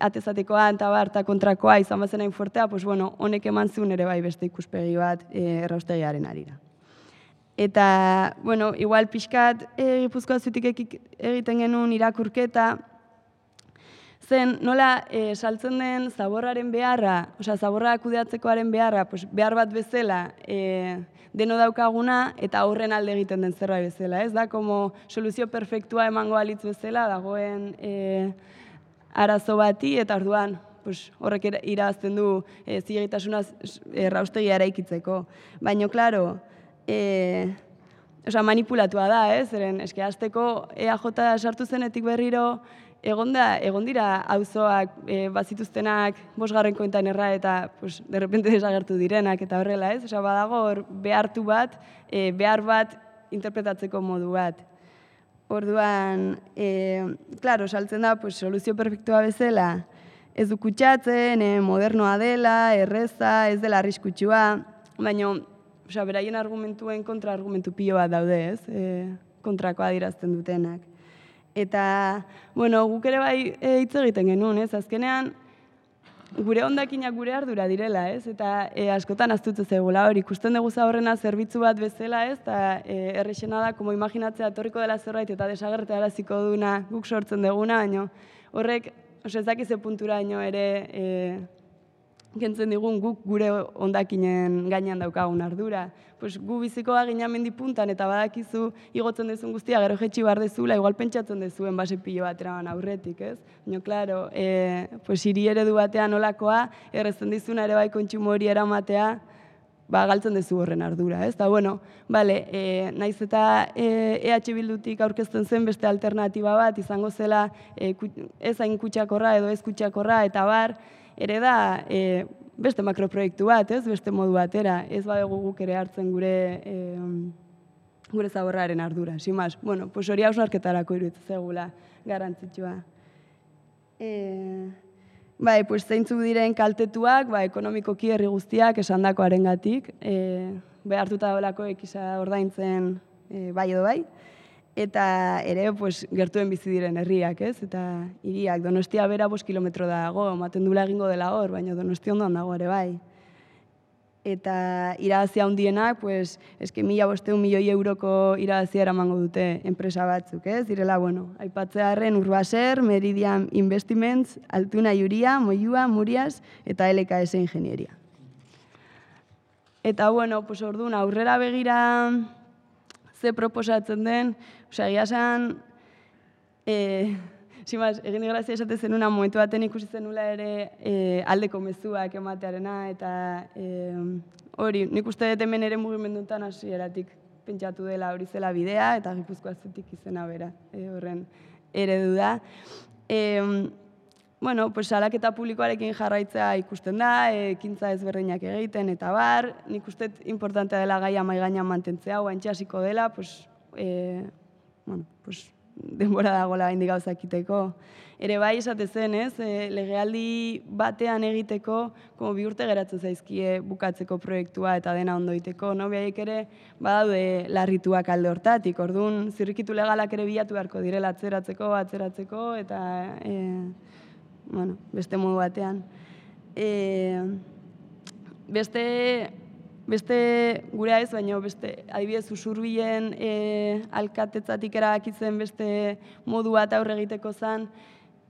atezatekoa eta bar, kontrakoa izan bazen hain fuertea, pues, bueno, honek eman zuen ere bai beste ikuspegi bat e, erraustegiaren arira. Eta, bueno, igual pixkat e, gipuzkoa zutik egiten genuen irakurketa, zen nola e, saltzen den zaborraren beharra, osea, zaborra kudeatzekoaren beharra, pues, behar bat bezala, e, deno daukaguna eta aurren alde egiten den zerbait bezala, ez da, como soluzio perfektua emango alitz bezala, dagoen e, arazo bati, eta orduan, pues, horrek irazten du e, zilegitasunaz erraustegia eraikitzeko. Baina, klaro, e, Osa, manipulatua da, ez? Zeren, eske, azteko EAJ sartu zenetik berriro, egon, da, egon dira auzoak e, bazituztenak bosgarren kointan erra eta pues, derrepente desagertu direnak eta horrela ez. Osa, badago hor behartu bat, e, behar bat interpretatzeko modu bat. Orduan, e, klaro, saltzen da, pues, soluzio perfektua bezala, ez du e, modernoa dela, erreza, ez dela arriskutsua, baina, osea, beraien argumentuen kontra argumentu pilo daude, ez? E, kontrakoa dirazten dutenak. Eta, bueno, guk ere bai e, hitz egiten genuen, ez? Azkenean, gure ondakinak gure ardura direla, ez? Eta e, askotan aztutze zegula hori, ikusten dugu horrena zerbitzu bat bezala, ez? Eta e, errexena da, como imaginatzea torriko dela zerbait eta desagertea duna guk sortzen duguna, baino horrek, oso ezakize puntura ino ere e, gentzen digun guk gure ondakinen gainean daukagun ardura. Pues gu biziko gina mendi puntan eta badakizu igotzen dezun guztia gero jetxi bar dezula, igual pentsatzen dezuen base pilo bat aurretik, ez? Baina, klaro, e, pues hiri eredu batean olakoa, errezen dizuna ere bai kontsumo hori eramatea, ba, galtzen dezu horren ardura, ez? Da, bueno, bale, e, naiz eta e, EH Bildutik aurkezten zen beste alternatiba bat, izango zela e, ez hain kutsakorra edo ez kutsakorra, eta bar, ere da e, beste makroproiektu bat, ez? Beste modu batera, ez badego guk ere hartzen gure e, gure zaborraren ardura. Sin más, bueno, pues hori hausnarketarako iruditzen zegula garrantzitsua. E, bai, pues zeintzu diren kaltetuak, ba, ekonomikoki herri guztiak esandakoarengatik, e, behartuta dolako ekisa ordaintzen e, bai edo bai eta ere pues, gertuen bizi diren herriak, ez? Eta hiriak Donostia bera 5 kilometro dago, ematen dula egingo dela hor, baina Donostia ondoan dago ere bai. Eta irabazi handienak, pues, eske mila bosteun milioi euroko irabazia eramango dute enpresa batzuk, ez? Direla, bueno, aipatzearen Urbaser, Meridian Investiments, Altuna Juria, Moiua, Murias eta LKS Ingenieria. Eta, bueno, pues, orduan, aurrera begira ze proposatzen den, osea, egia esan, e, simaz, egin grazia esate zenuna momentu baten ikusi zenula ere e, aldeko mezuak ematearena, eta e, hori, nik uste dut hemen ere mugimendutan hasi eratik pentsatu dela hori zela bidea, eta gipuzkoa zutik izena bera, e, horren eredu da. E, bueno, pues salaketa publikoarekin jarraitzea ikusten da, ekintza ezberdinak egiten eta bar, nik uste importantea dela gaia mai gainean mantentzea, oa hasiko dela, pues, e, bueno, pues, denbora dagoela hain gauzak iteko. Ere bai esate zen, ez, e, legealdi batean egiteko, como bi urte geratzen zaizkie bukatzeko proiektua eta dena ondo iteko, no? Biaik ere, badaude larrituak alde hortatik, orduan zirrikitu legalak ere bilatu beharko direla atzeratzeko, atzeratzeko, eta e, bueno, beste modu batean. E, beste, beste gure ez, baina beste adibidez usurbilen e, alkatetzatik erabakitzen beste modu bat aurre egiteko zen,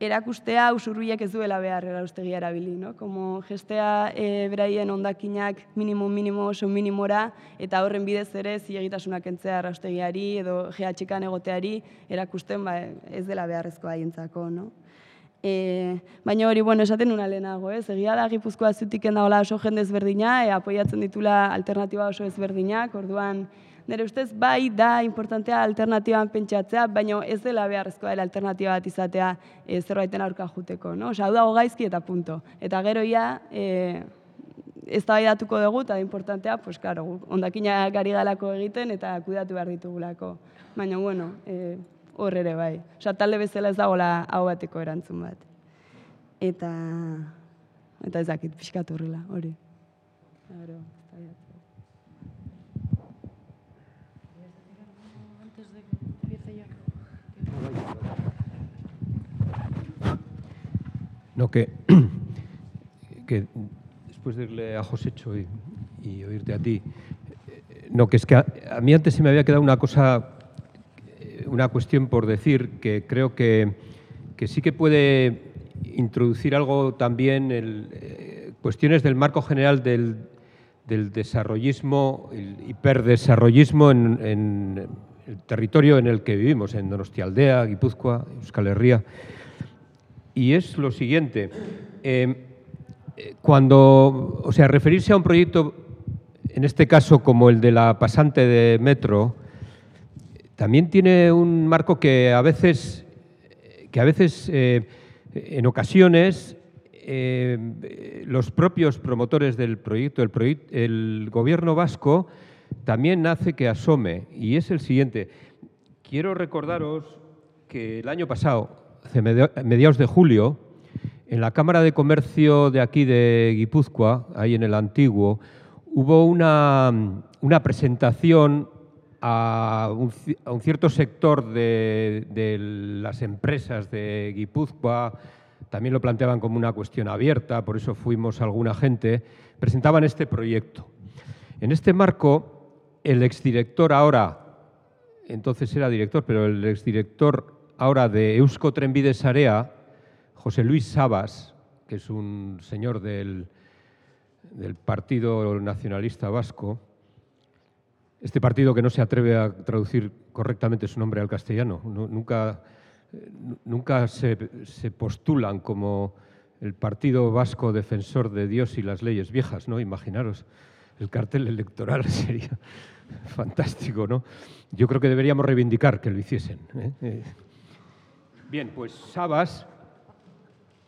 erakustea usurbilek ez duela behar eraustegia erabili, no? Como gestea e, beraien ondakinak minimo minimo oso minimora eta horren bidez ere zilegitasunak entzea eraustegiari edo GHK egoteari erakusten ba, ez dela beharrezkoa haientzako, no? E, baina hori, bueno, esaten nuna lehenago, ez? Egia da, Gipuzkoa zutik endagoela oso jende ezberdina, e, apoiatzen ditula alternatiba oso ezberdinak, orduan, nire ustez, bai da importantea alternatiban pentsatzea, baina ez dela beharrezkoa dela alternatiba bat izatea e, zerbaiten aurka juteko, no? Osa, hau dago gaizki eta punto. Eta gero ia, e, ez da datuko dugu, eta da importantea, pues, karo, ondakina gari galako egiten eta kudatu behar ditugulako. Baina, bueno, e, hor ere bai. Osa, talde bezala ez dagoela hau bateko erantzun bat. Eta, eta ez dakit, pixkat horrela, hori. Claro. No, que, que después de irle a Josécho y, y oírte a ti, eh, no, que es que a, a mí antes se me había quedado una cosa una cuestión por decir que creo que, que sí que puede introducir algo también, el, eh, cuestiones del marco general del, del desarrollismo, el hiperdesarrollismo en, el territorio en el que vivimos, en Donostialdea, Guipúzcoa, Euskal Herria. Y es lo siguiente, eh, cuando, o sea, referirse a un proyecto, en este caso como el de la pasante de metro, también tiene un marco que a veces, que a veces eh, en ocasiones, eh, los propios promotores del proyecto, el, gobierno vasco, también hace que asome, y es el siguiente. Quiero recordaros que el año pasado, hace mediados de julio, en la Cámara de Comercio de aquí de Guipúzcoa, ahí en el antiguo, hubo una presentación a un, cierto sector de, las empresas de Guipúzcoa, también lo planteaban como una cuestión abierta, por eso fuimos alguna gente, presentaban este proyecto. En este marco, el exdirector ahora, entonces era director, pero el exdirector ahora de Eusko Trenbides Area, José Luis Sabas, que es un señor del, del Partido Nacionalista Vasco, este partido que no se atreve a traducir correctamente su nombre al castellano. nunca nunca se, postulan como el Partido Vasco Defensor de Dios y las leyes viejas, ¿no? Imaginaros, el cartel electoral sería fantástico, ¿no? Yo creo que deberíamos reivindicar que lo hiciesen. ¿eh? Eh. Bien, pues Sabas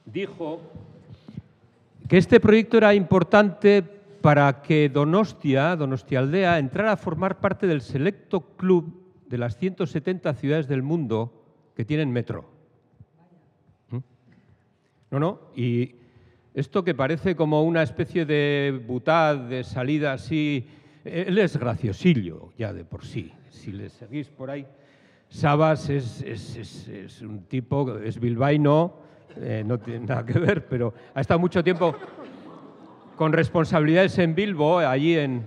dijo que este proyecto era importante para que Donostia, Donostialdea, entrara a formar parte del selecto club de las 170 ciudades del mundo que tienen metro. ¿Mm? No, no, y esto que parece como una especie de butad de salida así, él es graciosillo ya de por sí, si le seguís por ahí. Sabas es, es, es, es un tipo, es bilbaíno, eh, no tiene nada que ver, pero ha estado mucho tiempo con responsabilidades en Bilbo, allí en...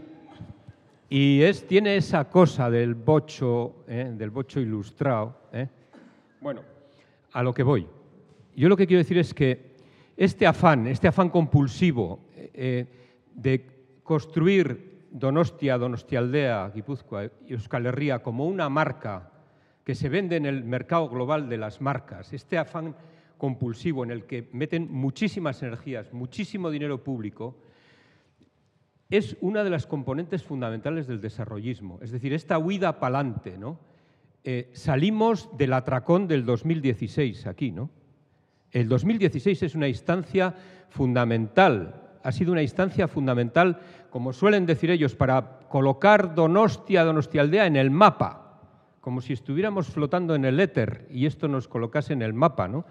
Y es, tiene esa cosa del bocho, ¿eh? del bocho ilustrado. ¿eh? Bueno, a lo que voy. Yo lo que quiero decir es que este afán, este afán compulsivo eh, de construir Donostia, Donostialdea, Guipúzcoa y Euskal Herria como una marca que se vende en el mercado global de las marcas, este afán compulsivo en el que meten muchísimas energías, muchísimo dinero público, es una de las componentes fundamentales del desarrollismo. Es decir, esta huida pa'lante, ¿no? Eh, salimos del atracón del 2016 aquí, ¿no? El 2016 es una instancia fundamental, ha sido una instancia fundamental, como suelen decir ellos, para colocar Donostia, Donostialdea en el mapa, como si estuviéramos flotando en el éter y esto nos colocase en el mapa, ¿no?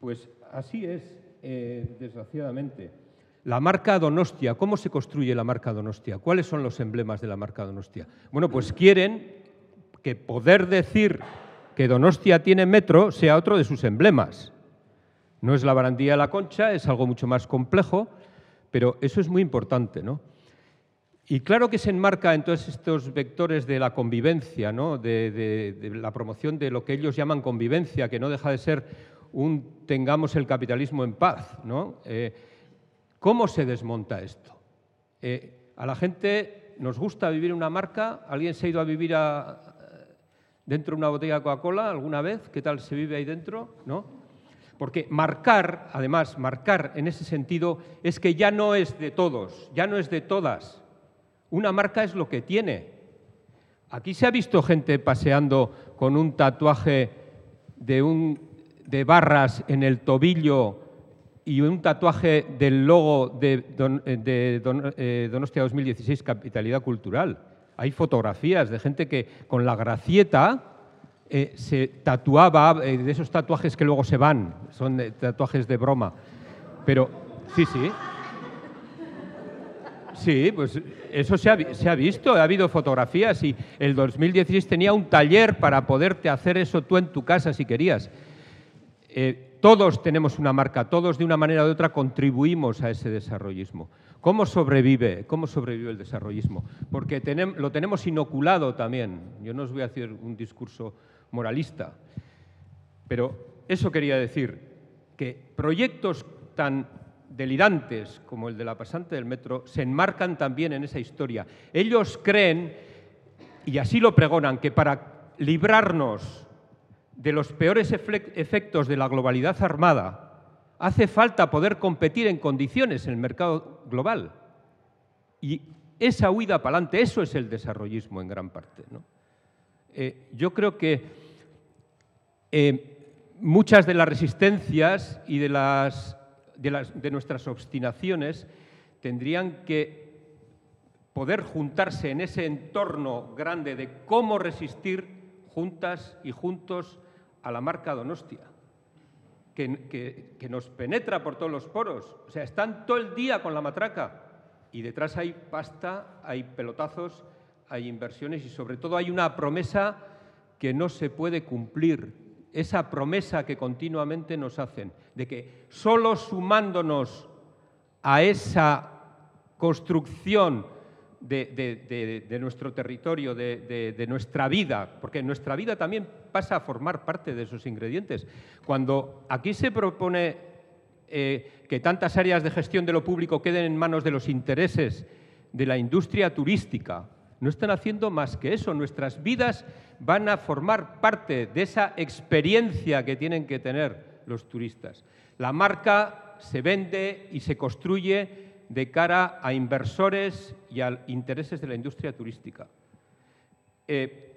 Pues así es, eh, desgraciadamente. La marca Donostia, ¿cómo se construye la marca Donostia? ¿Cuáles son los emblemas de la marca Donostia? Bueno, pues quieren que poder decir que Donostia tiene metro sea otro de sus emblemas. No es la barandilla de la concha, es algo mucho más complejo, pero eso es muy importante, ¿no? Y claro que se enmarca en todos estos vectores de la convivencia, ¿no? de, la promoción de lo que ellos llaman convivencia, que no deja de ser un tengamos el capitalismo en paz. ¿no? Eh, ¿Cómo se desmonta esto? Eh, a la gente nos gusta vivir una marca, ¿alguien se ha ido a vivir a, dentro de una botella de Coca-Cola alguna vez? ¿Qué tal se vive ahí dentro? ¿No? Porque marcar, además, marcar en ese sentido es que ya no es de todos, ya no es de todas. Una marca es lo que tiene. Aquí se ha visto gente paseando con un tatuaje de, un, de barras en el tobillo y un tatuaje del logo de, de eh, Donostia 2016, Capitalidad Cultural. Hay fotografías de gente que con la gracieta eh, se tatuaba, eh, de esos tatuajes que luego se van, son tatuajes de broma. Pero, sí, sí. Sí, pues eso se ha, se ha, visto, ha habido fotografías y el 2016 tenía un taller para poderte hacer eso tú en tu casa si querías. Eh, todos tenemos una marca, todos de una manera u otra contribuimos a ese desarrollismo. ¿Cómo sobrevive? ¿Cómo sobrevive el desarrollismo? Porque lo tenemos inoculado también. Yo no os voy a hacer un discurso moralista, pero eso quería decir, que proyectos tan delirantes como el de la pasante del metro se enmarcan también en esa historia. Ellos creen, y así lo pregonan, que para librarnos de los peores efectos de la globalidad armada, hace falta poder competir en condiciones en el mercado global. Y esa huida para adelante, eso es el desarrollismo en gran parte. Eh, yo creo que eh, muchas de las resistencias y de, las, de nuestras obstinaciones tendrían que poder juntarse en ese entorno grande de cómo resistir juntas y juntos a la marca Donostia que, nos penetra por todos los poros. O sea, están todo el día con la matraca y detrás hay pasta, hay pelotazos, hay inversiones y sobre todo hay una promesa que no se puede cumplir. Esa promesa que continuamente nos hacen, de que solo sumándonos a esa construcción de, nuestro territorio, de, nuestra vida, porque nuestra vida también pasa a formar parte de esos ingredientes. Cuando aquí se propone eh, que tantas áreas de gestión de lo público queden en manos de los intereses de la industria turística, no están haciendo más que eso. Nuestras vidas van a formar parte de esa experiencia que tienen que tener los turistas. La marca se vende y se construye de cara a inversores y a intereses de la industria turística. Eh,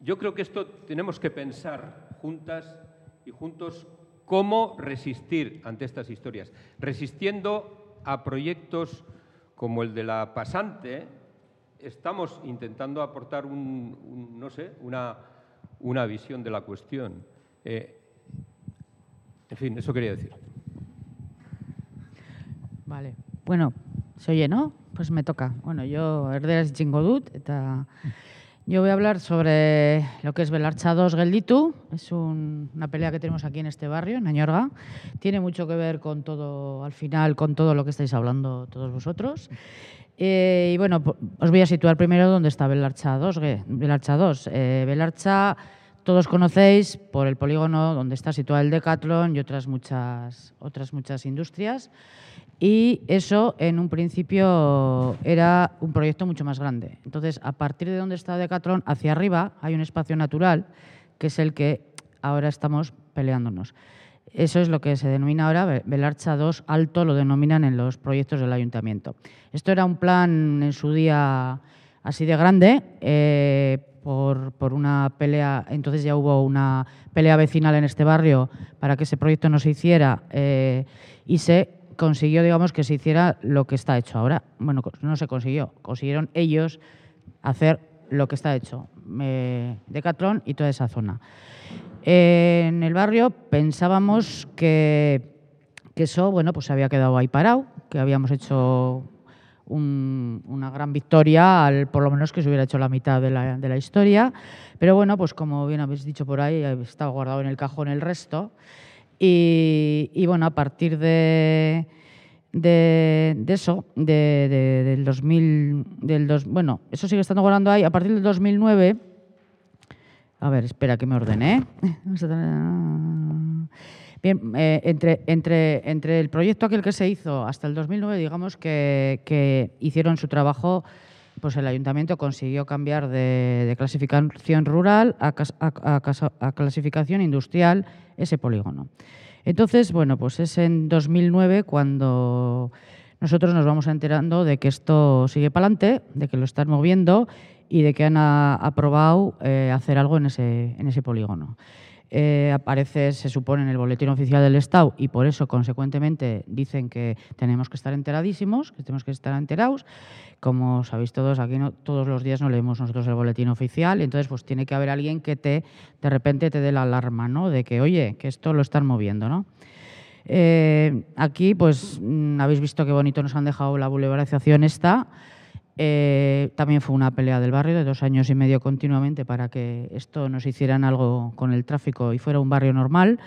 yo creo que esto tenemos que pensar juntas y juntos cómo resistir ante estas historias. Resistiendo a proyectos como el de la pasante, estamos intentando aportar no sé, una, una, visión de la cuestión. Eh, en fin, eso quería decir. Vale. Bueno, se oye, ¿no? Pues me toca. Bueno, yo erderaz itxingo eta yo voy a hablar sobre lo que es Belarcha 2 Gelditu. Es una pelea que tenemos aquí en este barrio, en Añorga. Tiene mucho que ver con todo, al final, con todo lo que estáis hablando todos vosotros. Eh, y bueno, os voy a situar primero dónde está Belarcha 2. Belarcha 2. Eh, Belarcha todos conocéis por el polígono donde está situado el Decathlon y otras muchas, otras muchas industrias. Y eso en un principio era un proyecto mucho más grande. Entonces, a partir de donde está Decathlon, hacia arriba hay un espacio natural que es el que ahora estamos peleándonos. Eso es lo que se denomina ahora Belarcha 2 Alto, lo denominan en los proyectos del ayuntamiento. Esto era un plan en su día así de grande eh, por, por una pelea, entonces ya hubo una pelea vecinal en este barrio para que ese proyecto no se hiciera eh, y se consiguió, digamos, que se hiciera lo que está hecho ahora. Bueno, no se consiguió, consiguieron ellos hacer lo que está hecho, eh, Decathlon y toda esa zona. En el barrio pensábamos que, eso, bueno, pues se había quedado ahí parado, que habíamos hecho un- una gran victoria, al, por lo menos que se hubiera hecho la mitad de la, de la historia. Pero bueno, pues como bien habéis dicho por ahí, está guardado en el cajón el resto. Y, bueno, a partir de, de, de eso, de, de- del 2000, del dos, bueno, eso sigue estando guardando ahí. A partir del 2009, a ver, espera que me ordené. Vamos a tener- Bien, eh, entre, entre, entre el proyecto aquel que se hizo hasta el 2009, digamos que hicieron su trabajo, pues el ayuntamiento consiguió cambiar de, clasificación rural a, clasificación industrial ese polígono. Entonces, bueno, pues es en 2009 cuando nosotros nos vamos enterando de que esto sigue para adelante, de que lo están moviendo y de que han aprobado eh, hacer algo en ese polígono. Eh, aparece, se supone, en el boletín oficial del Estado y por eso, consecuentemente, dicen que tenemos que estar enteradísimos, que tenemos que estar enterados. Como sabéis todos, aquí no, todos los días no leemos nosotros el boletín oficial y entonces pues tiene que haber alguien que te, de repente te dé la alarma, ¿no? De que, oye, que esto lo están moviendo, ¿no? Eh, aquí, pues, mm, habéis visto qué bonito nos han dejado la boulevarización esta. Eh, también fue una pelea del barrio de dos años y medio continuamente para que esto nos hicieran algo con el tráfico y fuera un barrio normal.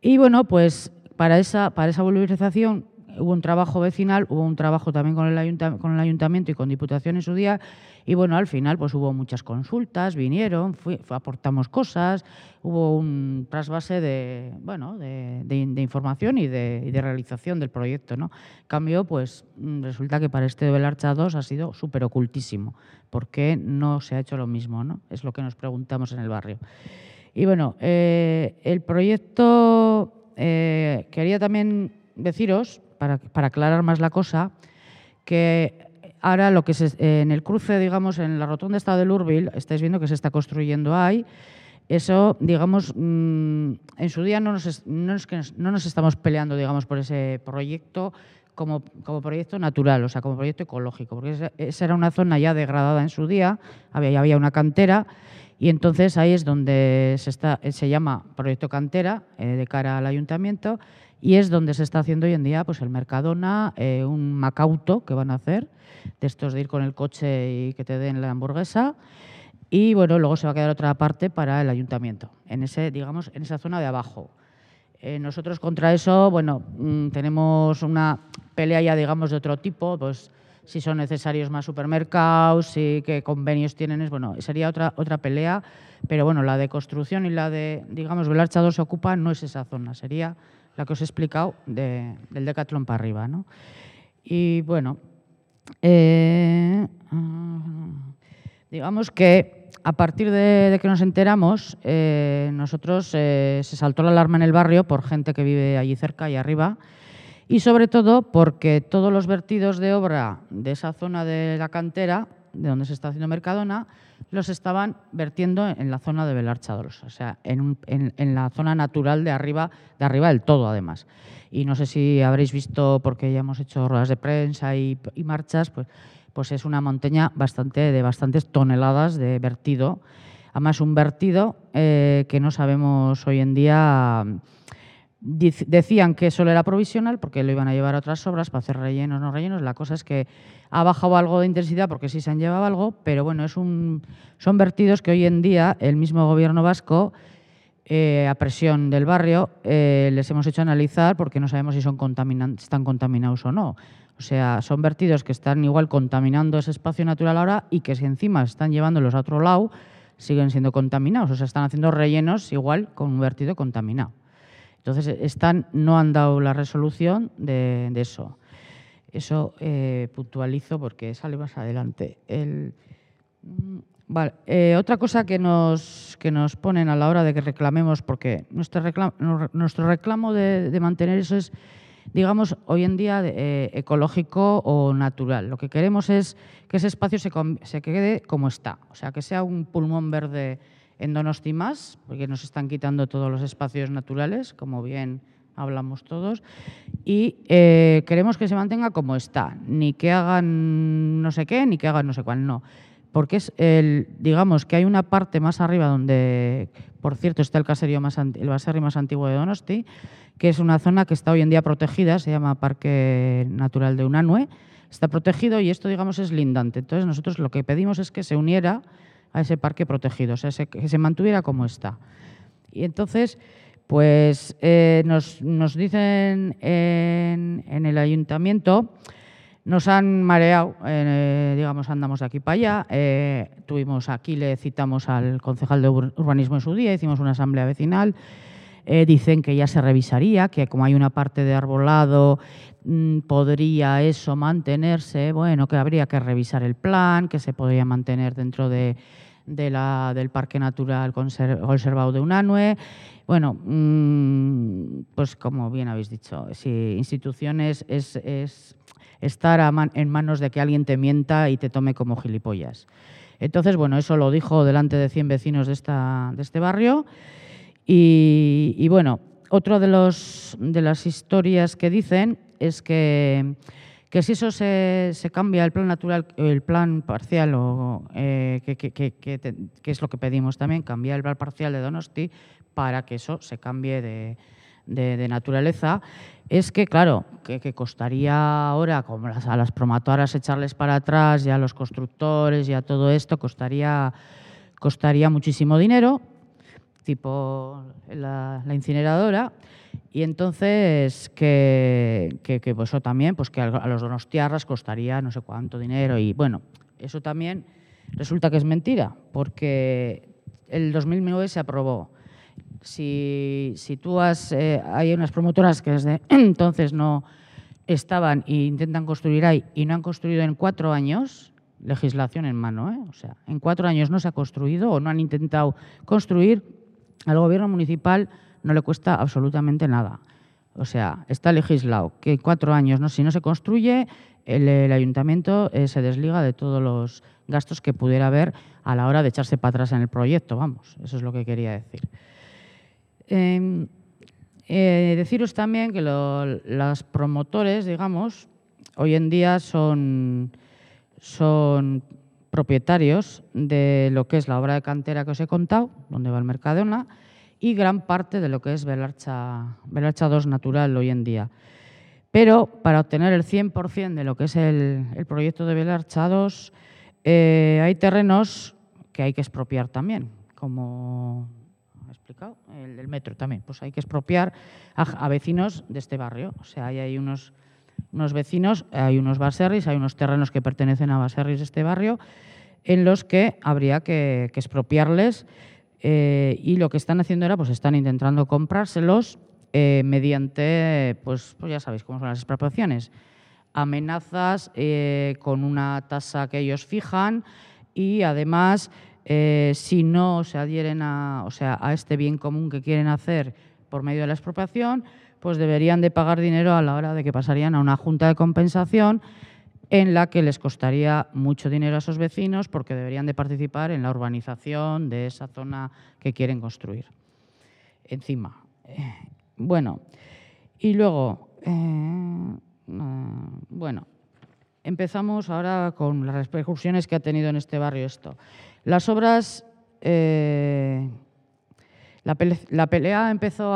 Y bueno, pues para esa, para esa boulevarización hubo un trabajo vecinal, hubo un trabajo también con el, ayunta- con el ayuntamiento y con Diputación en su día. Y bueno, al final pues hubo muchas consultas, vinieron, aportamos cosas, hubo un trasvase de, bueno, de, información y de, realización del proyecto. ¿no? En cambio, pues mm, resulta que para este Belarcha 2 ha sido súper ocultísimo. ¿Por qué no se ha hecho lo mismo? ¿no? Es lo que nos preguntamos en el barrio. Y bueno, eh, el proyecto, eh, quería también deciros, para, para aclarar más la cosa, que ahora lo que se, eh, en el cruce, digamos, en la rotonda esta del Urbil, estáis viendo que se está construyendo ahí, eso, digamos, mm, en su día no nos, no nos- no nos estamos peleando, digamos, por ese proyecto como, como proyecto natural, o sea, como proyecto ecológico, porque esa, era una zona ya degradada en su día, había, ya había una cantera, y entonces ahí es donde se, está, se llama proyecto cantera eh, de cara al ayuntamiento y es donde se está haciendo hoy en día pues el Mercadona, eh, un Macauto que van a hacer, de estos de ir con el coche y que te den la hamburguesa. Y bueno, luego se va a quedar otra parte para el ayuntamiento, en, ese, digamos, en esa zona de abajo. Eh, nosotros contra eso, bueno, mm, tenemos una pelea ya, digamos, de otro tipo, pues si son necesarios más supermercados, si qué convenios tienen, es, bueno, sería otra, otra pelea, pero bueno, la de construcción y la de, digamos, Belarcha 2 se ocupa, no es esa zona, sería la que os he explicado de- del Decathlon para arriba, ¿no? Y bueno, eh, ah, digamos que a partir de, de que nos enteramos, eh, nosotros eh, se saltó la alarma en el barrio por gente que vive allí cerca y arriba, y sobre todo porque todos los vertidos de obra de esa zona de la cantera, de donde se está haciendo Mercadona, los estaban vertiendo en la zona de Belarchadoros, o sea, en, en- la zona natural de arriba, de arriba del todo, además. Y no sé si habréis visto, porque ya hemos hecho ruedas de prensa y, marchas, pues, pues es una montaña bastante, de bastantes toneladas de vertido. Además, un vertido eh, que no sabemos hoy en día Decían que solo era provisional porque lo iban a llevar a otras obras para hacer rellenos, no rellenos. La cosa es que ha bajado algo de intensidad porque sí se han llevado algo, pero bueno, es un, son vertidos que hoy en día el mismo gobierno vasco, eh, a presión del barrio, eh, les hemos hecho analizar porque no sabemos si son están contaminados o no. O sea, son vertidos que están igual contaminando ese espacio natural ahora y que si encima están llevándolos a otro lado, siguen siendo contaminados. O sea, están haciendo rellenos igual con un vertido contaminado. Entonces, están, no han dado la resolución de, eso. Eso eh, puntualizo porque sale más adelante. El, mm, eh, otra cosa que nos, que nos ponen a la hora de que reclamemos, porque nuestro reclamo, nuestro reclamo de, de mantener eso es digamos, hoy en día eh, ecológico o natural. Lo que queremos es que ese espacio se, se, quede como está, o sea, que sea un pulmón verde en Donosti más, porque nos están quitando todos los espacios naturales, como bien hablamos todos, y eh, queremos que se mantenga como está, ni que hagan no sé qué, ni que hagan no sé cuál, no. Porque es el, digamos que hay una parte más arriba donde, por cierto, está el caserío más, el baserri más antiguo de Donosti, que es una zona que está hoy en día protegida, se llama Parque Natural de Unanue, está protegido y esto, digamos, es lindante. Entonces, nosotros lo que pedimos es que se uniera a ese parque protegido, o sea, que se mantuviera como está. Y entonces, pues eh, nos, dicen en, el ayuntamiento, nos han mareado, eh, digamos, andamos de aquí para allá. Eh, tuvimos aquí, le citamos al concejal de urbanismo en su día, hicimos una asamblea vecinal. dicen que ya se revisaría, que como hay una parte de arbolado, mm, podría eso mantenerse. Bueno, que habría que revisar el plan, que se podría mantener dentro de, la, del Parque Natural Conservado de Unanue bueno, mm, pues como bien habéis dicho, si instituciones es, estar en manos de que alguien te mienta y te tome como gilipollas. Entonces, bueno, eso lo dijo delante de 100 vecinos de, esta, de este barrio. Y, bueno, otra de, los, de las historias que dicen es que, que si eso se, cambia, el plan natural, el plan parcial, o, eh, que, es lo que pedimos también, cambiar el plan parcial de Donosti, para que eso se cambie de, naturaleza, es que, claro, que, costaría ahora, como a las promotoras echarles para atrás, y a los constructores y a todo esto, costaría, costaría muchísimo dinero, tipo la, incineradora, y entonces que, que, eso también, pues que a los donostiarras costaría no sé cuánto dinero, y bueno, eso también resulta que es mentira, porque el 2009 se aprobó si, si tú has, eh, hay unas promotoras que desde entonces no estaban e intentan construir ahí y no han construido en cuatro años, legislación en mano, ¿eh? o sea, en cuatro años no se ha construido o no han intentado construir, al gobierno municipal no le cuesta absolutamente nada. O sea, está legislado que en cuatro años, no, si no se construye, el, ayuntamiento eh, se desliga de todos los gastos que pudiera haber a la hora de echarse para atrás en el proyecto, vamos, eso es lo que quería decir. Em, eh, deciros también que los promotores, digamos, hoy en día son, son propietarios de lo que es la obra de cantera que os he contado, donde va el Mercadona, y gran parte de lo que es Belarcha, Belarcha 2 Natural hoy en día. Pero para obtener el 100% de lo que es el, proyecto de Belarcha 2, eh, hay terrenos que hay que expropiar también, como explicado, el, metro también. Pues hay que expropiar a, vecinos de este barrio. O sea, hay, unos, unos vecinos, hay unos baserris, hay unos terrenos que pertenecen a baserris de este barrio, en los que habría que, expropiarles eh, y lo que están haciendo ahora, pues están intentando comprárselos eh, mediante, pues, pues ya sabéis cómo son las expropiaciones, amenazas eh, con una tasa que ellos fijan y además si no se adhieren a, o sea, a este bien común que quieren hacer por medio de la expropiación, pues deberían de pagar dinero a la hora de que pasarían a una junta de compensación en la que les costaría mucho dinero a esos vecinos porque deberían de participar en la urbanización de esa zona que quieren construir. Encima. Eh, bueno, y luego, eh, bueno, empezamos ahora con las repercusiones que ha tenido en este barrio esto. Las obras, eh, la, pelea, empezó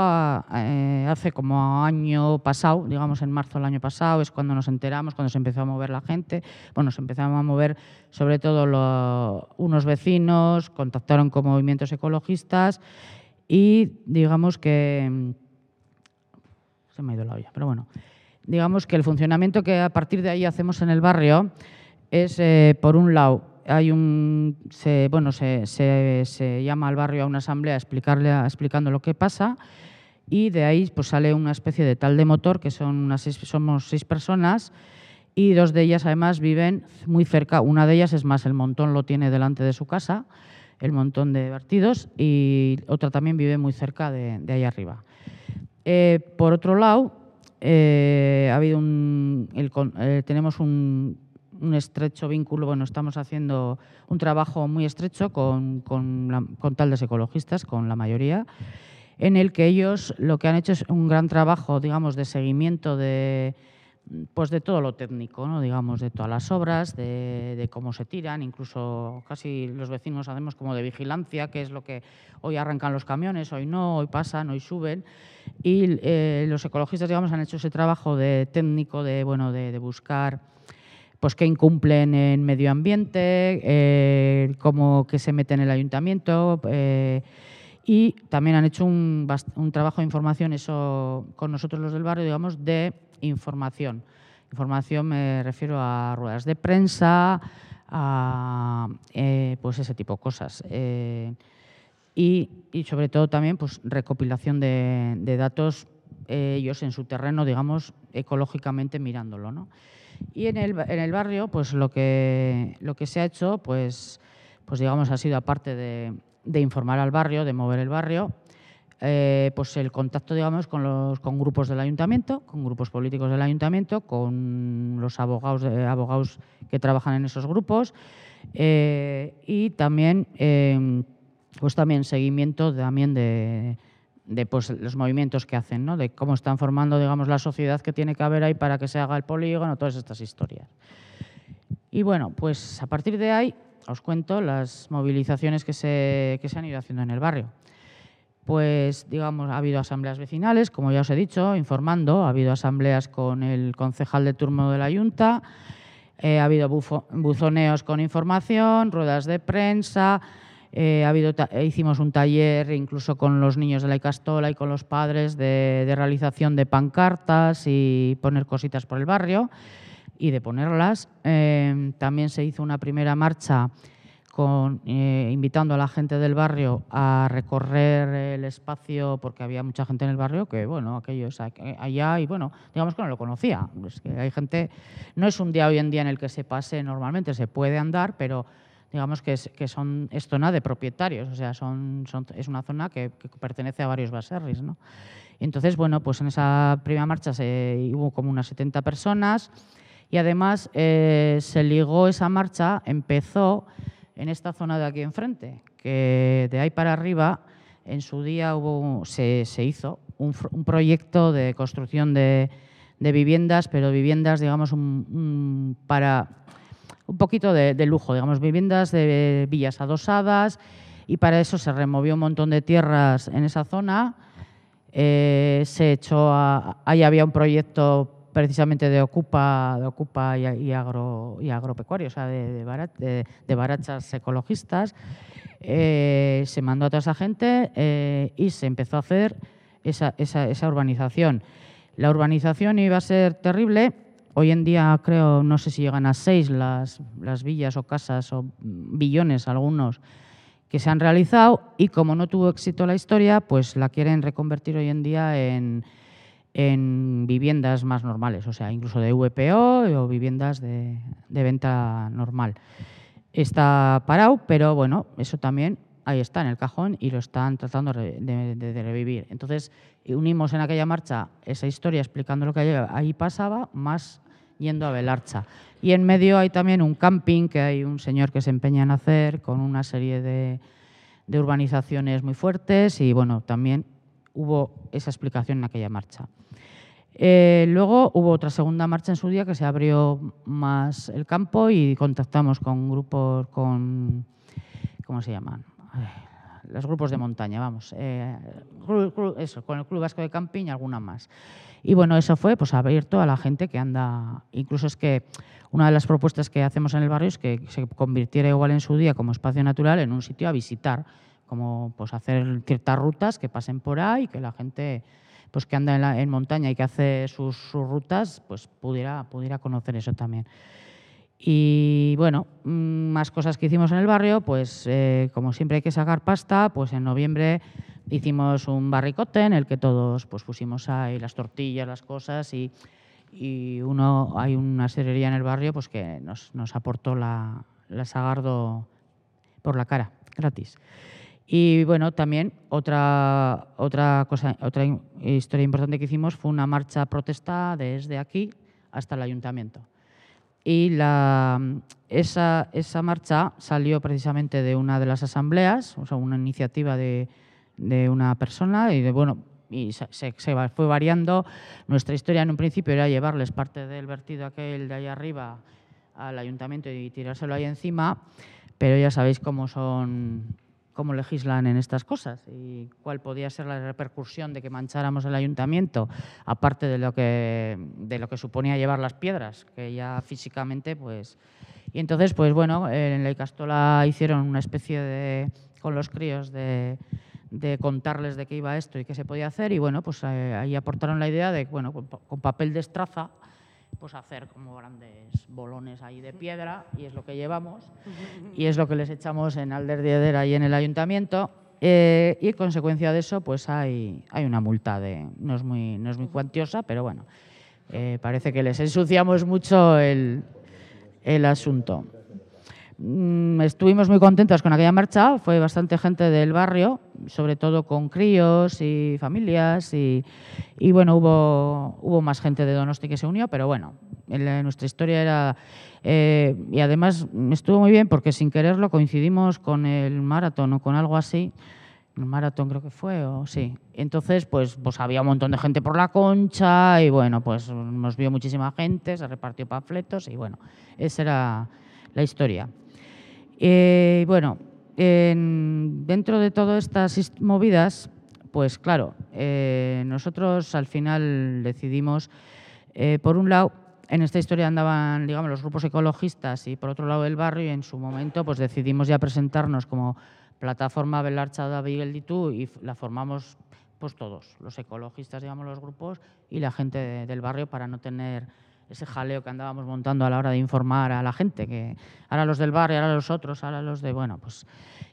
eh, hace como año pasado, digamos en marzo del año pasado, es cuando nos enteramos, cuando se empezó a mover la gente. Bueno, se empezaron a mover sobre todo unos vecinos, contactaron con movimientos ecologistas y digamos que... Se me ha ido la olla, pero bueno. Digamos que el funcionamiento que a partir de ahí hacemos en el barrio es, eh, por un lado, hay un, se, bueno, se, se, llama al barrio a una asamblea explicarle, explicando lo que pasa y de ahí pues, sale una especie de tal de motor, que son unas somos seis personas y dos de ellas además viven muy cerca. Una de ellas es más, el montón lo tiene delante de su casa, el montón de vertidos, y otra también vive muy cerca de, de ahí arriba. Eh, por otro lado, eh, ha habido un, eh, tenemos un, un estrecho vínculo, bueno, estamos haciendo un trabajo muy estrecho con, con, con taldes ecologistas, con la mayoría, en el que ellos lo que han hecho es un gran trabajo, digamos, de seguimiento de, pues de todo lo técnico, ¿no? digamos, de todas las obras, de, cómo se tiran, incluso casi los vecinos hacemos como de vigilancia, que es lo que hoy arrancan los camiones, hoy no, hoy pasan, hoy suben. Y eh, los ecologistas, digamos, han hecho ese trabajo de técnico, de, bueno, de buscar pues que incumplen en medio ambiente, eh, cómo que se mete en el ayuntamiento, eh, y también han hecho un, trabajo de información, eso con nosotros los del barrio, digamos, de información. Información me refiero a ruedas de prensa, a eh, pues ese tipo de cosas. Eh, y, y sobre todo también pues recopilación de, de datos ellos en su terreno, digamos, ecológicamente mirándolo, ¿no? Y en el, en el barrio, pues lo que, lo que se ha hecho, pues, pues digamos, ha sido aparte de, informar al barrio, de mover el barrio, eh, pues el contacto, digamos, con los con grupos del ayuntamiento, con grupos políticos del ayuntamiento, con los abogados, de- abogados que trabajan en esos grupos eh, y también, eh, pues también seguimiento también de, de pues, los movimientos que hacen, ¿no? de cómo están formando, digamos, la sociedad que tiene que haber ahí para que se haga el polígono, todas estas historias. Y bueno, pues a partir de ahí os cuento las movilizaciones que se, que se han ido haciendo en el barrio. Pues, digamos, ha habido asambleas vecinales, como ya os he dicho, informando, ha habido asambleas con el concejal de turno de la Junta, eh, ha habido bufo- buzoneos con información, ruedas de prensa, eh, ha habido eh, hicimos un taller incluso con los niños de la Icastola y con los padres de, de realización de pancartas y poner cositas por el barrio y de ponerlas. Eh, también se hizo una primera marcha con, eh, invitando a la gente del barrio a recorrer el espacio, porque había mucha gente en el barrio que, bueno, aquello es aqu- allá y, bueno, digamos que no lo conocía. Es que hay gente, no es un día hoy en día en el que se pase normalmente, se puede andar, pero digamos que, es, que son, es zona de propietarios, o sea, son, son- es una zona que, que pertenece a varios baserris, ¿no? Entonces, bueno, pues en esa primera marcha se, hubo como unas 70 personas y además eh, se ligó esa marcha, empezó en esta zona de aquí enfrente, que de ahí para arriba, en su día hubo, se, se hizo un, un proyecto de construcción de, de viviendas, pero viviendas, digamos, un- un- para un poquito de, lujo, digamos, viviendas de villas adosadas, y para eso se removió un montón de tierras en esa zona. Eh, se echó a- ahí había un proyecto precisamente de ocupa, de ocupa y, agro, y agropecuario, o sea, de, de, bara- de- de barachas ecologistas. Eh, se mandó a toda esa gente eh, y se empezó a hacer esa urbanización. La urbanización iba a ser terrible. Hoy en día creo, no sé si llegan a seis las, las villas o casas o billones algunos que se han realizado y como no tuvo éxito la historia, pues la quieren reconvertir hoy en día en, en viviendas más normales, o sea, incluso de VPO o viviendas de, de venta normal. Está parado, pero bueno, eso también ahí está en el cajón y lo están tratando de, revivir. Entonces, unimos en aquella marcha esa historia explicando lo que ahí, pasaba, más yendo a Belarcha. Y en medio hay también un camping que hay un señor que se empeña en hacer con una serie de, de urbanizaciones muy fuertes y bueno, también hubo esa explicación en aquella marcha. Eh, luego hubo otra segunda marcha en su día que se abrió más el campo y contactamos con grupos, con, ¿cómo se llaman? Ay, los grupos de montaña, vamos. eh, eso, con el Club Vasco de Camping y alguna más. Y bueno, eso fue pues abierto a la gente que anda. Incluso es que una de las propuestas que hacemos en el barrio es que se convirtiera igual en su día como espacio natural en un sitio a visitar, como pues hacer ciertas rutas que pasen por ahí, que la gente pues que anda en, la- en montaña y que hace sus, sus rutas, pues pudiera, pudiera conocer eso también. Y bueno, mm, más cosas que hicimos en el barrio, pues eh, como siempre hay que sacar pasta, pues en noviembre hicimos un barricote en el que todos pues pusimos ahí las tortillas, las cosas y, uno hay una serrería en el barrio pues que nos, nos aportó la, la Sagardo por la cara, gratis. Y bueno, también otra, otra, cosa, otra historia importante que hicimos fue una marcha protesta desde aquí hasta el ayuntamiento. Y la, esa, esa marcha salió precisamente de una de las asambleas, o sea, una iniciativa de, de una persona y de, bueno, y se, fue variando. Nuestra historia en un principio era llevarles parte del vertido aquel de ahí arriba al ayuntamiento y tirárselo ahí encima, pero ya sabéis cómo son cómo legislan en estas cosas y cuál podía ser la repercusión de que mancháramos el ayuntamiento, aparte de lo que, de lo que suponía llevar las piedras, que ya físicamente, pues... Y entonces, pues bueno, en la Icastola hicieron una especie de, con los críos, de, de contarles de qué iba esto y qué se podía hacer y bueno, pues eh, ahí aportaron la idea de, bueno, con, papel de estraza, pues hacer como grandes bolones ahí de piedra y es lo que llevamos y es lo que les echamos en Alder de ahí en el ayuntamiento eh, y en consecuencia de eso pues hay, hay una multa de no es muy no es muy cuantiosa pero bueno eh, parece que les ensuciamos mucho el, el asunto mm, estuvimos muy contentos con aquella marcha fue bastante gente del barrio sobre todo con críos y familias y, y, bueno, hubo, hubo más gente de Donosti que se unió, pero bueno, en nuestra historia era... Eh, y además estuvo muy bien porque sin quererlo coincidimos con el maratón o con algo así, el maratón creo que fue, o sí. Entonces, pues, pues había un montón de gente por la concha y bueno, pues nos vio muchísima gente, se repartió panfletos y bueno, esa era la historia. Eh, bueno, en, dentro de todas estas movidas, pues claro, eh, nosotros al final decidimos, eh, por un lado, en esta historia andaban, digamos, los grupos ecologistas y por otro lado el barrio y en su momento pues decidimos ya presentarnos como plataforma Belarcha da Ditu y la formamos pues todos, los ecologistas, digamos, los grupos y la gente de, del barrio para no tener ese jaleo que andábamos montando a la hora de informar a la gente, que ahora los del barrio, ahora los otros, ahora los de, bueno, pues...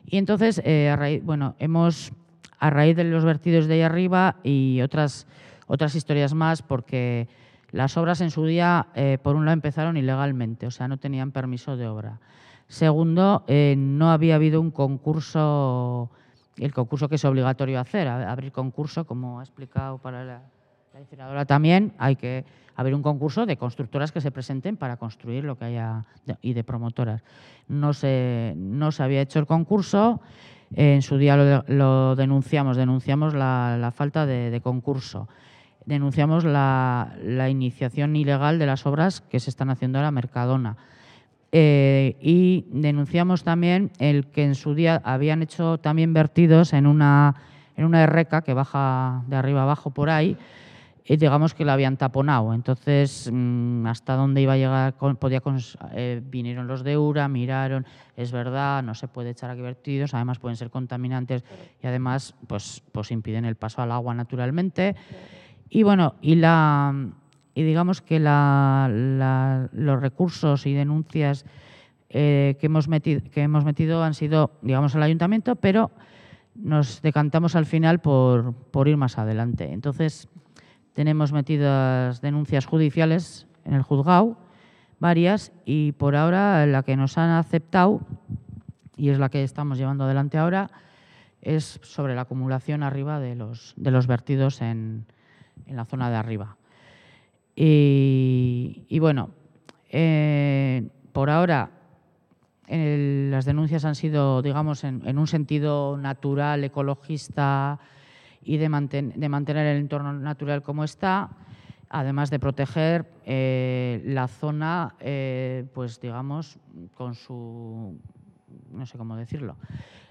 Y entonces, eh, a raíz, bueno, hemos, a raíz de los vertidos de ahí arriba y otras, otras historias más, porque las obras en su día, eh, por un lado, empezaron ilegalmente, o sea, no tenían permiso de obra. Segundo, eh, no había habido un concurso, el concurso que es obligatorio hacer, abrir concurso, como ha explicado para la, la incineradora también, hay que haber un concurso de constructoras que se presenten para construir lo que haya y de promotoras. No se, no se había hecho el concurso, en su día lo, denunciamos, denunciamos la, falta de, concurso, denunciamos la, la, iniciación ilegal de las obras que se están haciendo ahora Mercadona. Eh, y denunciamos también el que en su día habían hecho también vertidos en una, en una erreca que baja de arriba abajo por ahí, y digamos que la habían taponado. Entonces, mmm, hasta dónde iba a llegar, podía eh, vinieron los de URA, miraron, es verdad, no se puede echar aquí vertidos, además pueden ser contaminantes y además pues, pues impiden el paso al agua naturalmente. Y bueno, y, la, y digamos que la, la, los recursos y denuncias eh, que, hemos metido, que hemos metido han sido, digamos, al ayuntamiento, pero nos decantamos al final por, por ir más adelante. Entonces, tenemos metidas denuncias judiciales en el juzgado, varias, y por ahora la que nos han aceptado, y es la que estamos llevando adelante ahora, es sobre la acumulación arriba de los, de los vertidos en, en la zona de arriba. Y, y bueno, eh, por ahora las denuncias han sido, digamos, en, en un sentido natural, ecologista, y de, manten, de, mantener el entorno natural como está, además de proteger eh, la zona, eh, pues digamos, con su, no sé cómo decirlo.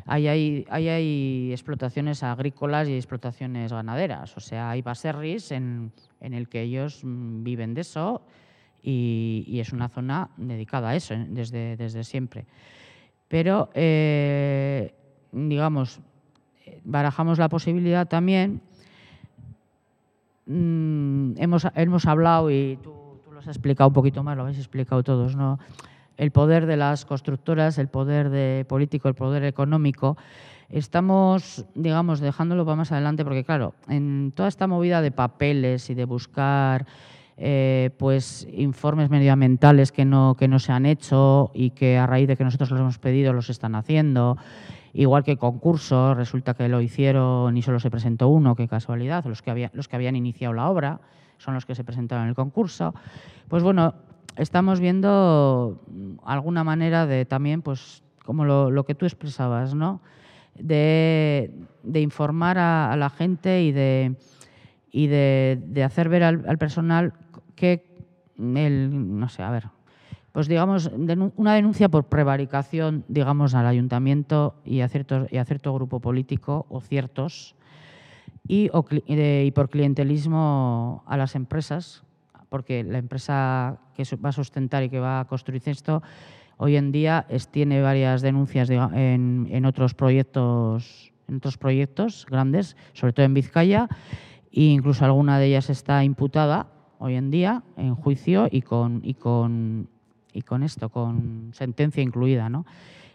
Ahí hay, hay explotaciones agrícolas y explotaciones ganaderas, o sea, hay baserris en, en el que ellos mm, viven de eso y, y, es una zona dedicada a eso desde, desde siempre. Pero, eh, digamos, barajamos la posibilidad también, mmm, hemos, hemos hablado y tú, tú, lo has explicado un poquito más, lo habéis explicado todos, ¿no? el poder de las constructoras, el poder de político, el poder económico, estamos, digamos, dejándolo para más adelante, porque claro, en toda esta movida de papeles y de buscar eh, pues informes medioambientales que no, que no se han hecho y que a raíz de que nosotros los hemos pedido los están haciendo, igual que concurso, resulta que lo hicieron y solo se presentó uno, qué casualidad, los que, había, los que habían iniciado la obra son los que se presentaron en el concurso. Pues bueno, estamos viendo alguna manera de también, pues como lo, que tú expresabas, ¿no? De, informar a, la gente y de, y de, hacer ver al, personal que el, no sé, a ver, pues digamos, una denuncia por prevaricación, digamos, al ayuntamiento y a, cierto grupo político o ciertos, y, y por clientelismo a las empresas, porque la empresa que va a sustentar y que va a construir esto Hoy en día tiene varias denuncias en, otros proyectos, en otros proyectos grandes, sobre todo en Vizcaya, e incluso alguna de ellas está imputada hoy en día en juicio y con, y con, y con esto, con sentencia incluida. ¿no?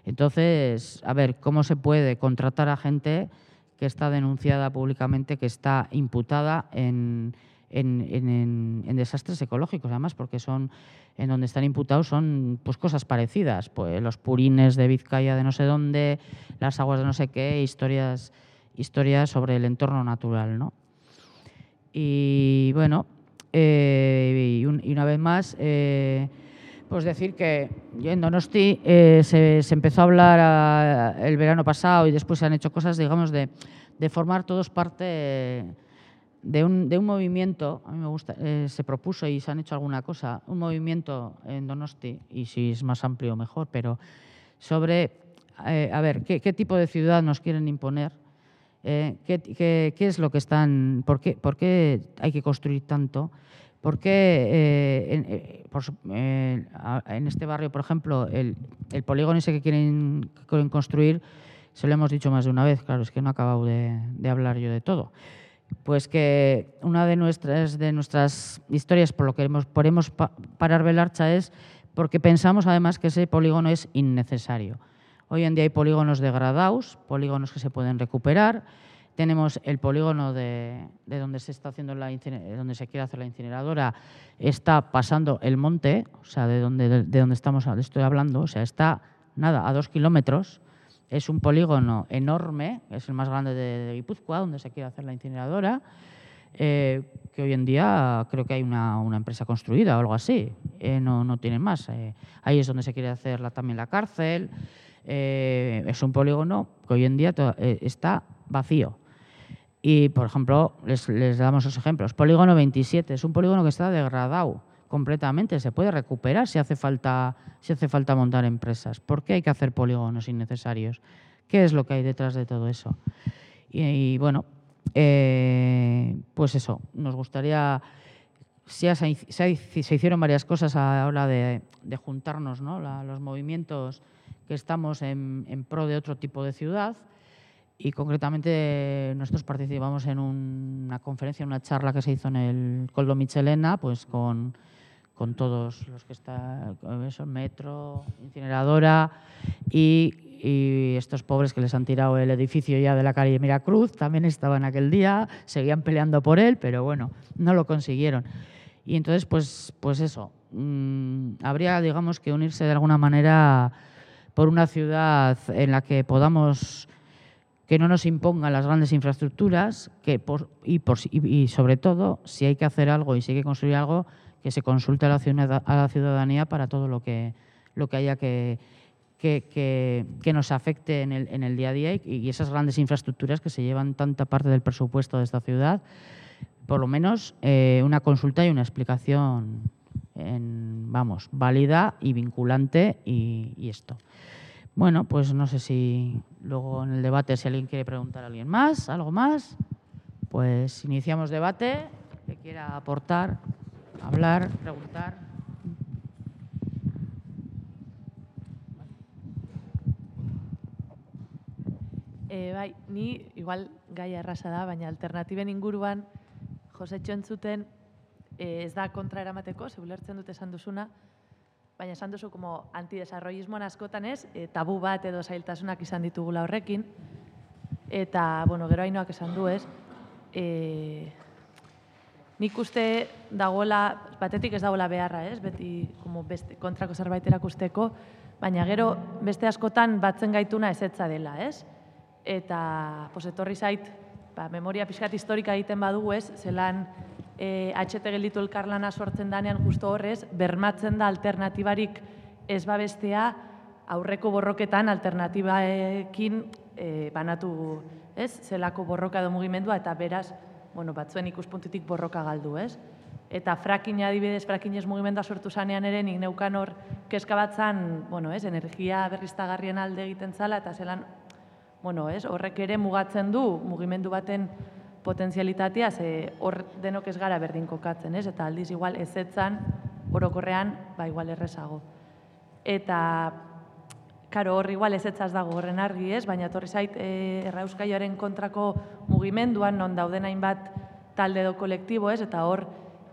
Entonces, a ver, ¿cómo se puede contratar a gente que está denunciada públicamente, que está imputada en, en, desastres ecológicos, además, porque son en donde están imputados son pues cosas parecidas, pues los purines de Vizcaya de no sé dónde, las aguas de no sé qué, historias, historias sobre el entorno natural, ¿no? Y bueno, eh, y, una vez más, eh, pues decir que en Donosti eh, se, empezó a hablar el verano pasado y después se han hecho cosas, digamos, de, formar todos parte de un, de un movimiento, a mí me gusta, eh, se propuso y se han hecho alguna cosa, un movimiento en Donosti, y si es más amplio mejor, pero sobre, eh, a ver, ¿qué, tipo de ciudad nos quieren imponer, ¿qué, es lo que están, por qué hay que construir tanto, por qué en, en, este barrio, por ejemplo, el, polígono ese que quieren, construir, se lo hemos dicho más de una vez, claro, es que no he acabado de, hablar yo de todo pues que una de nuestras, de nuestras historias por lo que podemos parar Belarcha es porque pensamos además que ese polígono es innecesario. Hoy en día hay polígonos degradados, polígonos que se pueden recuperar. Tenemos el polígono de, donde se está haciendo la donde se quiere hacer la incineradora, está pasando el monte, o sea, de donde, de donde estamos estoy hablando, o sea, está nada a dos kilómetros es un polígono enorme, es el más grande de, Guipúzcoa, donde se quiere hacer la incineradora, eh, que hoy en día creo que hay una, empresa construida o algo así, eh, no, no tiene más. Eh. ahí es donde se quiere hacer también la cárcel. es un polígono que hoy en día está vacío. Y, por ejemplo, les, damos los ejemplos. Polígono 27 es un polígono que está degradado completamente, se puede recuperar si hace falta, si hace falta montar empresas. ¿Por qué hay que hacer polígonos innecesarios? ¿Qué es lo que hay detrás de todo eso? Y, bueno, eh, pues eso, nos gustaría, se, se, hicieron varias cosas a la hora de, juntarnos, ¿no? los movimientos que estamos en, en, pro de otro tipo de ciudad y concretamente nosotros participamos en una conferencia, una charla que se hizo en el Coldo Michelena, pues con con todos los que están, eso, metro, incineradora y, estos pobres que les han tirado el edificio ya de la calle Miracruz, también estaban aquel día, seguían peleando por él, pero bueno, no lo consiguieron. Y entonces, pues, pues eso, mm, habría, digamos, que unirse de alguna manera por una ciudad en la que podamos que no nos impongan las grandes infraestructuras que por, y, por, y sobre todo, si hay que hacer algo y si hay que construir algo, que se consulte a la, ciudadanía para todo lo que, lo que haya que, que, que, nos afecte en el, en el, día a día y, esas grandes infraestructuras que se llevan tanta parte del presupuesto de esta ciudad, por lo menos eh, una consulta y una explicación, vamos, válida y vinculante y, esto. Bueno, pues no sé si luego en el debate, si alguien quiere preguntar a alguien más, algo más, pues iniciamos debate, que quiera aportar hablar, preguntar. E, bai, ni igual gai errasa da, baina alternatiben inguruan Josetxo entzuten e, ez da kontra eramateko, zebulertzen dute esan duzuna, baina esan duzu como antidesarrollismoan askotan ez, e, tabu bat edo zailtasunak izan ditugula horrekin, eta, bueno, gero hainoak esan du ez, e, nik uste dagoela, batetik ez dagoela beharra, ez? Beti como beste, kontrako zerbait erakusteko, baina gero beste askotan batzen gaituna ezetza dela, ez? Eta, pues, etorri zait, ba, memoria pixkat historika egiten badugu, ez? Zelan, e, HT gelditu elkarlana sortzen danean justo horrez, bermatzen da alternatibarik ez babestea aurreko borroketan alternatibaekin e, banatu, ez? Zelako borroka edo mugimendua eta beraz, bueno, batzuen ikuspuntutik borroka galdu, ez? Eta frakin adibidez, frakin ez mugimendua sortu zanean ere, nik neukan hor keska batzan, bueno, ez, energia berriztagarrien alde egiten zala, eta zelan, bueno, ez, horrek ere mugatzen du mugimendu baten potentzialitatea, ze hor denok ez gara berdin kokatzen, ez? Eta aldiz igual ezetzan, orokorrean, ba igual errezago. Eta, karo, hor igual ezetzaz dago horren argi, ez? Baina torri zait, e, errauskaioaren kontrako mugimenduan, non dauden hainbat talde edo kolektibo, ez? Eta hor,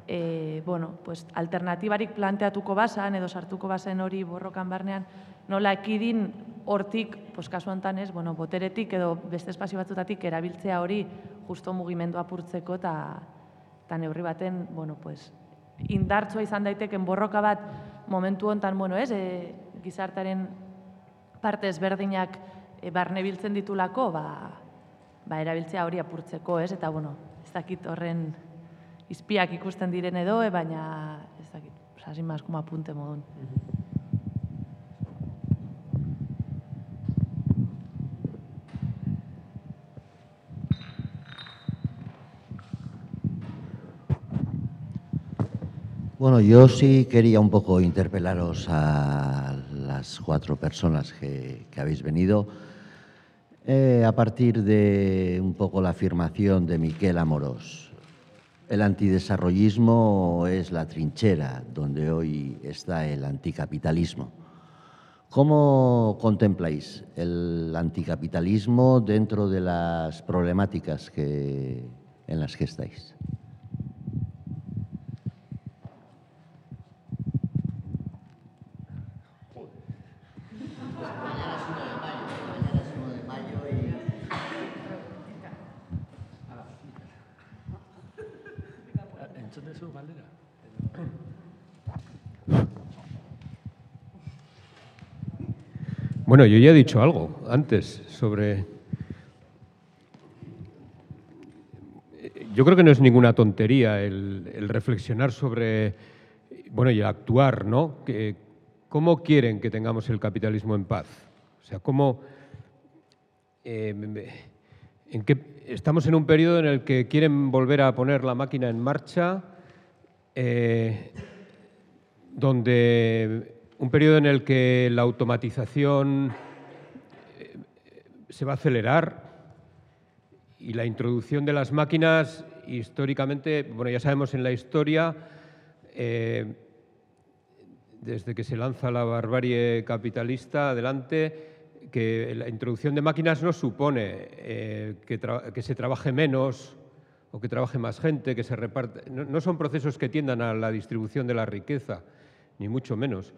e, bueno, pues, alternatibarik planteatuko basan, edo sartuko basen hori borrokan barnean, nola ekidin hortik, pues, kasu honetan ez, bueno, boteretik edo beste espazio batzutatik erabiltzea hori justo mugimendu apurtzeko eta eta neurri baten, bueno, pues, indartzoa izan daiteken borroka bat momentu hontan, bueno, ez, e, gizartaren parte ezberdinak e, barne biltzen ditulako, ba, ba, erabiltzea hori apurtzeko, ez, eta, bueno, ez dakit horren izpiak ikusten diren edo, e, baina, ez dakit, sasin maz, kuma apunte modun. Bueno, yo sí quería un poco interpelaros a las cuatro personas que, habéis venido eh, a partir de un poco la afirmación de Miquel Amorós. El antidesarrollismo es la trinchera donde hoy está el anticapitalismo. ¿Cómo contempláis el anticapitalismo dentro de las problemáticas en las que estáis? Bueno, yo ya he dicho algo antes sobre... Yo creo que no es ninguna tontería el, reflexionar sobre, bueno, y actuar, ¿no? Que, ¿Cómo quieren que tengamos el capitalismo en paz? O sea, ¿cómo... eh, en qué, estamos en un periodo en el que quieren volver a poner la máquina en marcha, eh, donde un periodo en el que la automatización eh, se va a acelerar y la introducción de las máquinas históricamente, bueno, ya sabemos en la historia, eh, desde que se lanza la barbarie capitalista adelante, que la introducción de máquinas no supone eh, que, se trabaje menos o que trabaje más gente, que se reparte. No, no son procesos que tiendan a la distribución de la riqueza, ni mucho menos.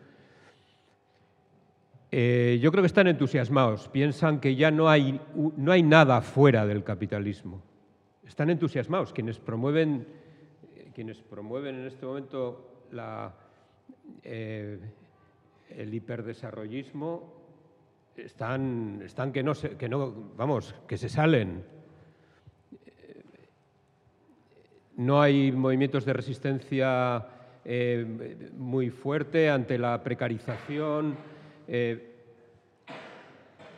Eh, yo creo que están entusiasmados, piensan que ya no hay, no hay nada fuera del capitalismo. Están entusiasmados quienes promueven, eh, quienes promueven en este momento eh, el hiperdesarrollismo están, están que no se, que no, vamos, que se salen. No hay movimientos de resistencia muy fuerte ante la precarización. Eh,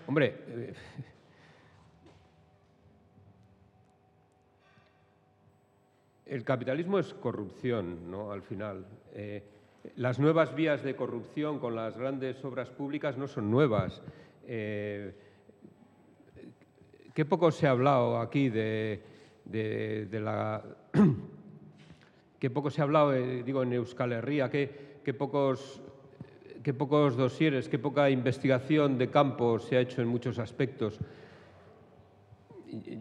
hombre, eh, el capitalismo es corrupción, ¿no? Al final. Eh, las nuevas vías de corrupción con las grandes obras públicas no son nuevas. Qué poco se ha hablado aquí de, de- de la... qué poco se ha hablado, digo, en Euskal Herria, qué pocos, qué pocos dosieres, qué poca investigación de campo se ha hecho en muchos aspectos.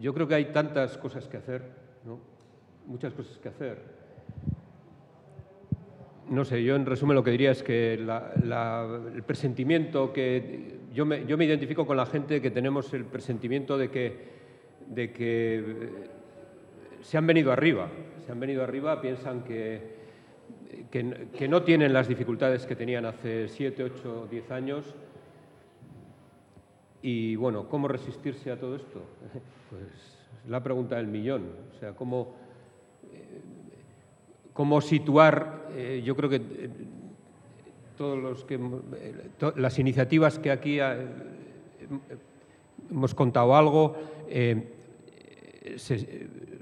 Yo creo que hay tantas cosas que hacer, ¿no? Muchas cosas que hacer. No sé, yo en resumen lo que diría es que el presentimiento que yo me, yo me identifico con la gente que tenemos el presentimiento de que, de que eh, se han venido arriba, se han venido arriba, piensan que que, no tienen las dificultades que tenían hace 7, 8, 10 años. Y bueno, ¿cómo resistirse a todo esto? Pues la pregunta del millón. O sea, ¿cómo, eh, cómo situar, eh, yo creo que eh, todos los que, las iniciativas que aquí hemos contado algo,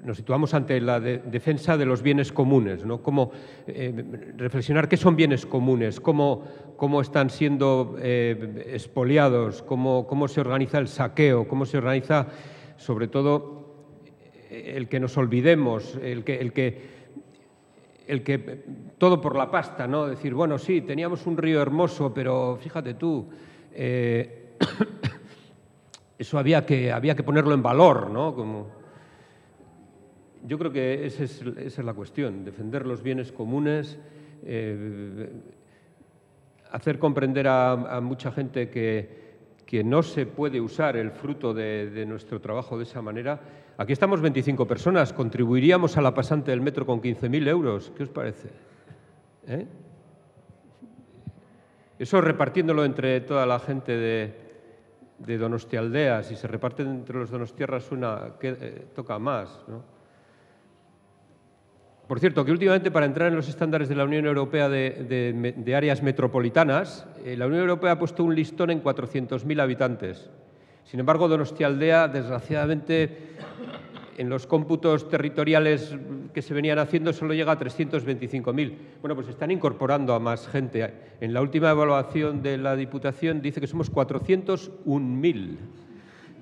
nos situamos ante la de- defensa de los bienes comunes, ¿no? Cómo eh, reflexionar qué son bienes comunes, cómo, cómo están siendo eh, expoliados, cómo, cómo se organiza el saqueo, cómo se organiza, sobre todo, el que nos olvidemos, el que, el que el que todo por la pasta, ¿no? Decir, bueno, sí, teníamos un río hermoso, pero fíjate tú, eh, eso había que, había que ponerlo en valor, ¿no? Como, yo creo que esa es, la cuestión, defender los bienes comunes, eh, hacer comprender a, mucha gente que, que no se puede usar el fruto de, nuestro trabajo de esa manera. Aquí estamos 25 personas, contribuiríamos a la pasante del metro con 15.000 euros. ¿Qué os parece? ¿Eh? Eso repartiéndolo entre toda la gente de, de Donostialdea, si se reparten entre los donostiarras suena, que, eh, toca más. ¿no? Por cierto, que últimamente para entrar en los estándares de la Unión Europea de, áreas metropolitanas, eh, la Unión Europea ha puesto un listón en 400.000 habitantes. Sin embargo, Donostialdea, desgraciadamente, en los cómputos territoriales que se venían haciendo solo llega a 325.000. Bueno, pues están incorporando a más gente. En la última evaluación de la Diputación dice que somos 401.000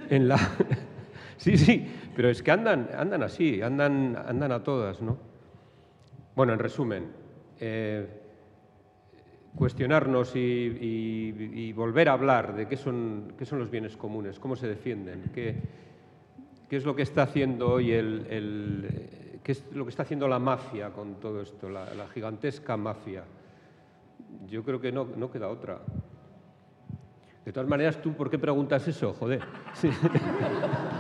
en la... sí, sí, pero es que andan, andan así, andan, andan a todas, ¿no? Bueno, en resumen, eh, cuestionarnos y, y- y volver a hablar de qué son, qué son los bienes comunes, cómo se defienden, qué, qué es lo que está haciendo hoy el, el- qué es lo que está haciendo la mafia con todo esto, la, la gigantesca mafia. Yo creo que no, no queda otra. De todas maneras, ¿tú por qué preguntas eso? Joder. Sí.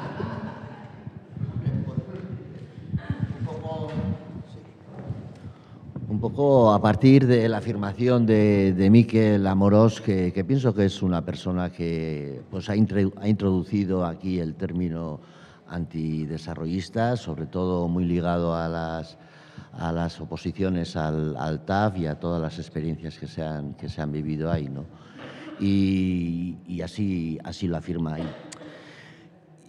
Un poco a partir de la afirmación de, de Miquel Amorós, que, pienso que es una persona que pues, ha, ha introducido aquí el término antidesarrollista, sobre todo muy ligado a las, a las oposiciones al, al TAF y a todas las experiencias que se han, que se han vivido ahí. ¿no? Y, y así, así lo afirma ahí.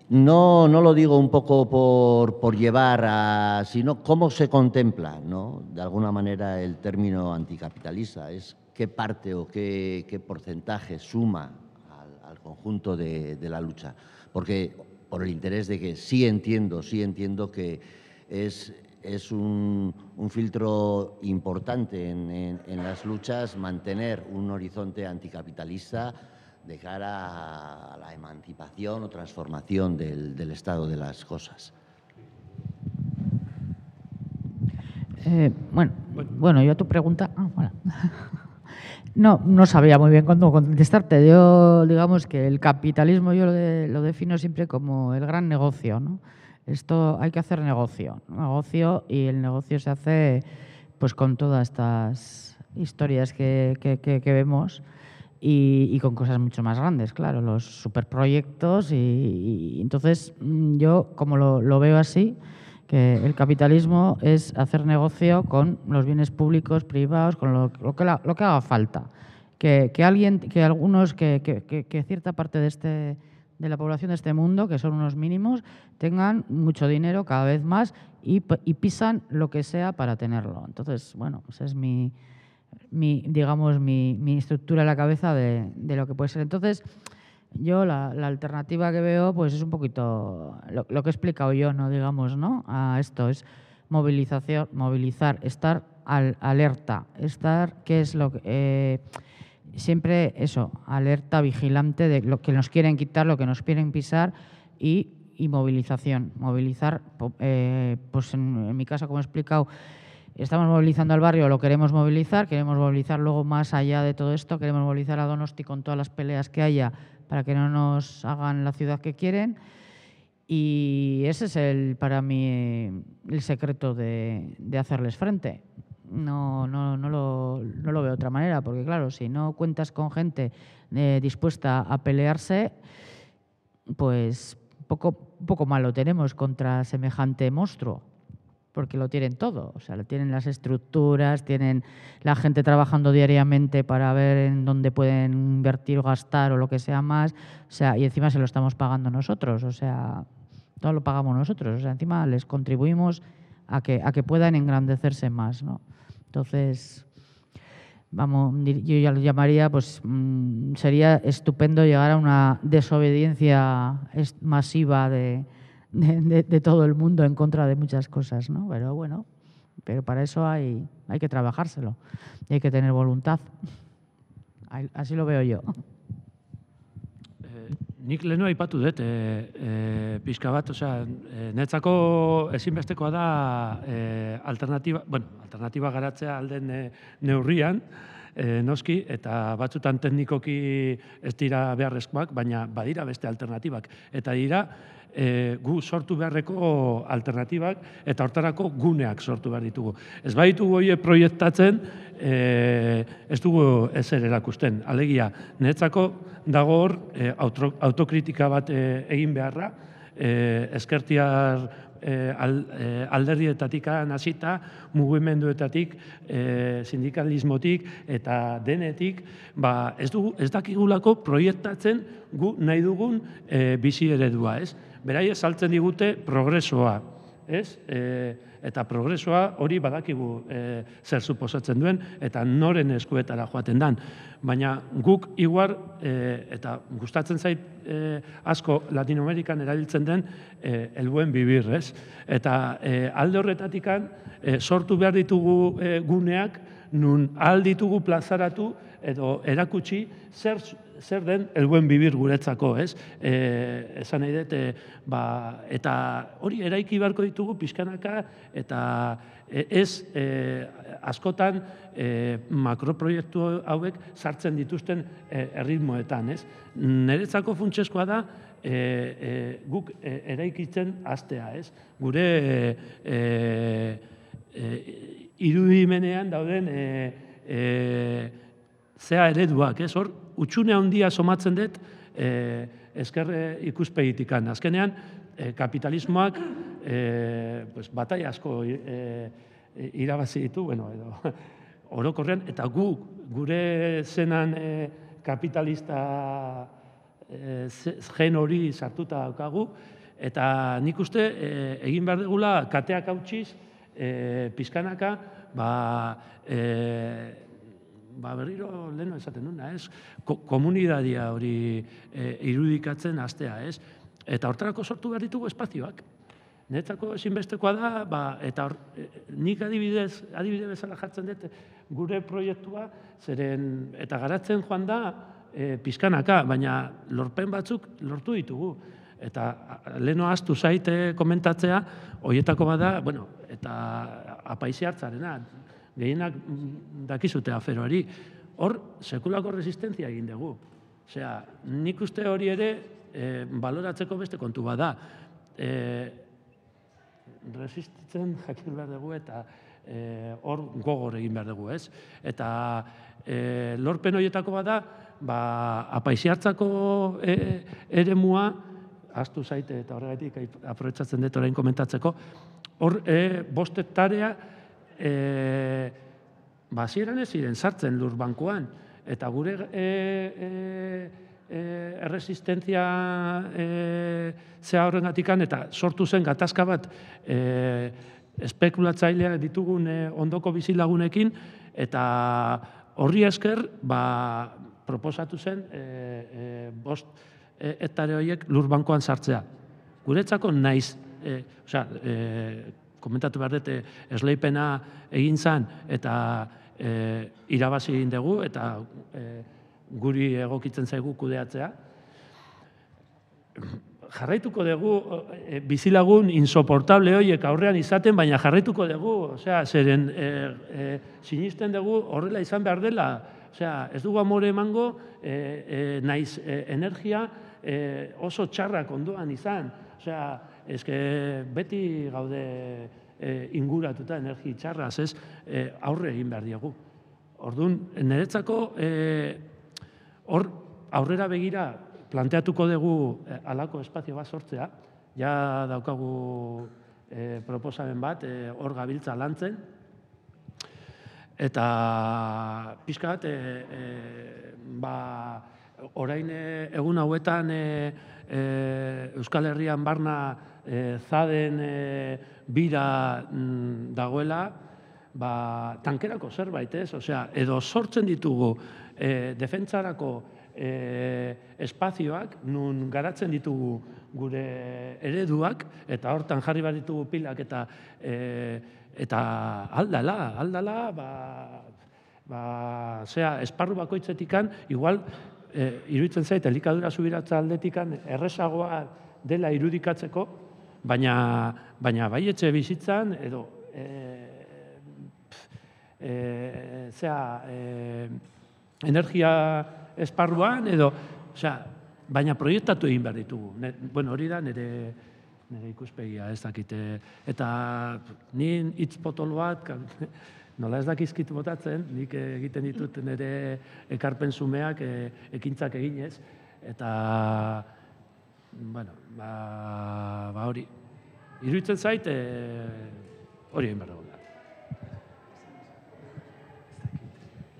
No, no lo digo un poco por, por llevar a, sino cómo se contempla, ¿no? De alguna manera el término anticapitalista es qué parte o qué, qué porcentaje suma al, conjunto de, de la lucha. Porque por el interés de que sí entiendo, sí entiendo que es, es un, un filtro importante en- en las luchas mantener un horizonte anticapitalista de cara a la emancipación o transformación del, del estado de las cosas. Eh, bueno, bueno, yo a tu pregunta. ah, hola. No, no sabía muy bien cómo contestarte. Yo, digamos que el capitalismo yo lo, de- lo defino siempre como el gran negocio, ¿no? Esto hay que hacer negocio, negocio y el negocio se hace pues con todas estas historias que, que- que- que vemos y, y con cosas mucho más grandes, claro, los superproyectos y, y entonces mm, yo como lo, lo veo así, que el capitalismo es hacer negocio con los bienes públicos, privados, con lo, lo que, la- lo que haga falta. Que, que alguien, que algunos, que, que- cierta parte de, este, de la población de este mundo, que son unos mínimos, tengan mucho dinero cada vez más y, pisan lo que sea para tenerlo. Entonces, bueno, esa es mi, mi digamos, mi, mi estructura en la cabeza de, lo que puede ser. Entonces, yo la, alternativa que veo pues es un poquito lo, que he explicado yo, no digamos, ¿no? A esto es movilización, movilizar, estar al, alerta, estar, ¿qué es lo que eh, siempre eso, alerta, vigilante de lo que nos quieren quitar, lo que nos quieren pisar y, y movilización, movilizar, eh, pues en, en mi caso, como he explicado, Estamos movilizando al barrio, lo queremos movilizar, queremos movilizar luego más allá de todo esto, queremos movilizar a Donosti con todas las peleas que haya para que no nos hagan la ciudad que quieren. Y ese es el, para mí el secreto de, de hacerles frente. no, no, no, lo, no lo veo de otra manera, porque claro, si no cuentas con gente eh, dispuesta a pelearse, pues poco, poco malo tenemos contra semejante monstruo, porque lo tienen todo, o sea, tienen las estructuras, tienen la gente trabajando diariamente para ver en dónde pueden invertir o gastar o lo que sea más, o sea, y encima se lo estamos pagando nosotros, o sea, todo lo pagamos nosotros, o sea, encima les contribuimos a que, a que puedan engrandecerse más, ¿no? Entonces, vamos, yo ya lo llamaría, pues mm, sería estupendo llegar a una desobediencia es- masiva de, de- de- de todo el mundo en contra de muchas cosas, ¿no? Pero bueno, pero para eso hay, hay que trabajárselo y hay que tener voluntad. Así lo veo yo. Eh, Nik lehenu aipatu dut, e, e, pixka bat, osea, e, netzako ezinbestekoa da e, alternatiba, bueno, alternatiba garatzea alden e, neurrian, e, noski, eta batzutan teknikoki ez dira beharrezkoak, baina badira beste alternatibak. Eta dira, e, gu sortu beharreko alternatibak eta hortarako guneak sortu behar ditugu. Ez baditugu hoie proiektatzen, e, ez dugu ezer erakusten. Alegia, netzako dago hor e, autokritika bat e, egin beharra, e, eskertiar e, al, e, alderdietatik hasita, mugimenduetatik, e, sindikalismotik eta denetik, ba, ez, dugu, ez dakigulako proiektatzen gu nahi dugun e, bizi eredua, ez? Berai saltzen digute progresoa, ez? E, eta progresoa hori badakigu e, zer suposatzen duen eta noren eskuetara joaten dan. Baina guk igual, e, eta gustatzen zait e, asko Latinoamerikan erabiltzen den e, elbuen bibir, ez? Eta e, alde horretatikan e, sortu behar ditugu e, guneak, nun ahal ditugu plazaratu edo erakutsi zer, zer den elbuen bibir guretzako, ez? E, esan nahi dut, e, ba, eta hori eraiki beharko ditugu pixkanaka eta e, ez e, askotan e, makroproiektu hauek sartzen dituzten e, erritmoetan, ez? Niretzako funtsezkoa da e, e, guk e, eraikitzen hastea, ez? Gure e, e, irudimenean dauden e, e, zea ereduak, ez? Hor, utxune handia somatzen dut e, ezker ikuspegitikan. Azkenean, e, kapitalismoak e, pues, batai asko e, irabazi ditu, bueno, edo, orokorrean, eta gu, gure zenan e, kapitalista e, gen hori sartuta daukagu, eta nik uste e, egin behar dugula kateak hautsiz, e, pizkanaka, ba, e, ba berriro leno esaten duna, ez? Ko, komunidadia hori e, irudikatzen hastea, ez? Eta hortarako sortu behar ditugu espazioak. Netzako ezinbestekoa da, ba, eta hor, e, nik adibidez, adibide bezala jartzen dut gure proiektua, zeren eta garatzen joan da e, pizkanaka, baina lorpen batzuk lortu ditugu. Eta leno astu zaite komentatzea, hoietako bada, bueno, eta apaizi hartzarena, gehienak dakizute aferoari, hor sekulako resistentzia egin dugu. Osea, nik uste hori ere e, baloratzeko beste kontu bada. E, resistitzen jakin behar dugu eta e, hor gogor egin behar dugu, ez? Eta e, lorpen horietako bada, ba, apaiziartzako e, eremua, astu zaite eta horregatik aprobetxatzen dut orain komentatzeko, hor e, bost hektarea e, ba, hasieran ez ziren sartzen lur bankuan, eta gure e, e, e, erresistentzia e, zea horrengatikan, eta sortu zen gatazka bat e, espekulatzaileak ditugun e, ondoko bizilagunekin, eta horri esker ba, proposatu zen e, e, bost e, hektare horiek lur bankoan sartzea. Guretzako naiz, e, osea, e, komentatu behar dut, e, esleipena egin zan, eta e, irabazi egin dugu, eta e, guri egokitzen zaigu kudeatzea. Jarraituko dugu e, bizilagun insoportable horiek aurrean izaten, baina jarraituko dugu, osea, zeren e, e, sinisten dugu horrela izan behar dela, osea, ez dugu amore emango, e, e, naiz e, energia e, oso txarrak ondoan izan, osea, eske beti gaude e, inguratuta energi txarraz, ez, e, aurre egin behar diegu. Orduan, niretzako, e, hor aurrera begira planteatuko dugu e, alako espazio bat sortzea, ja daukagu e, proposamen bat, e, hor gabiltza lantzen, eta pixka bat, e, e, ba, orain egun hauetan e, e, Euskal Herrian barna e, zaden e, bira mm, dagoela, ba, tankerako zerbait, ez? Osea, edo sortzen ditugu e, defentsarako e, espazioak, nun garatzen ditugu gure ereduak, eta hortan jarri bat ditugu pilak, eta, e, eta aldala, aldala, ba, ba, zera, esparru bakoitzetikan, igual, e, iruditzen zait, elikadura zubiratza aldetikan, errezagoa dela irudikatzeko, baina, baina bai etxe bizitzan, edo, e, e, zera, e, energia esparruan, edo, osea, baina proiektatu egin behar ditugu. Ne, bueno, hori da nire, nire ikuspegia ez dakite. Eta ni hitz potol bat, nola ez dakizkit botatzen, nik egiten ditut nire ekarpen zumeak e, ekintzak eginez, eta, bueno, ba, ba hori. Iruditzen zait, e, hori egin behar dugu.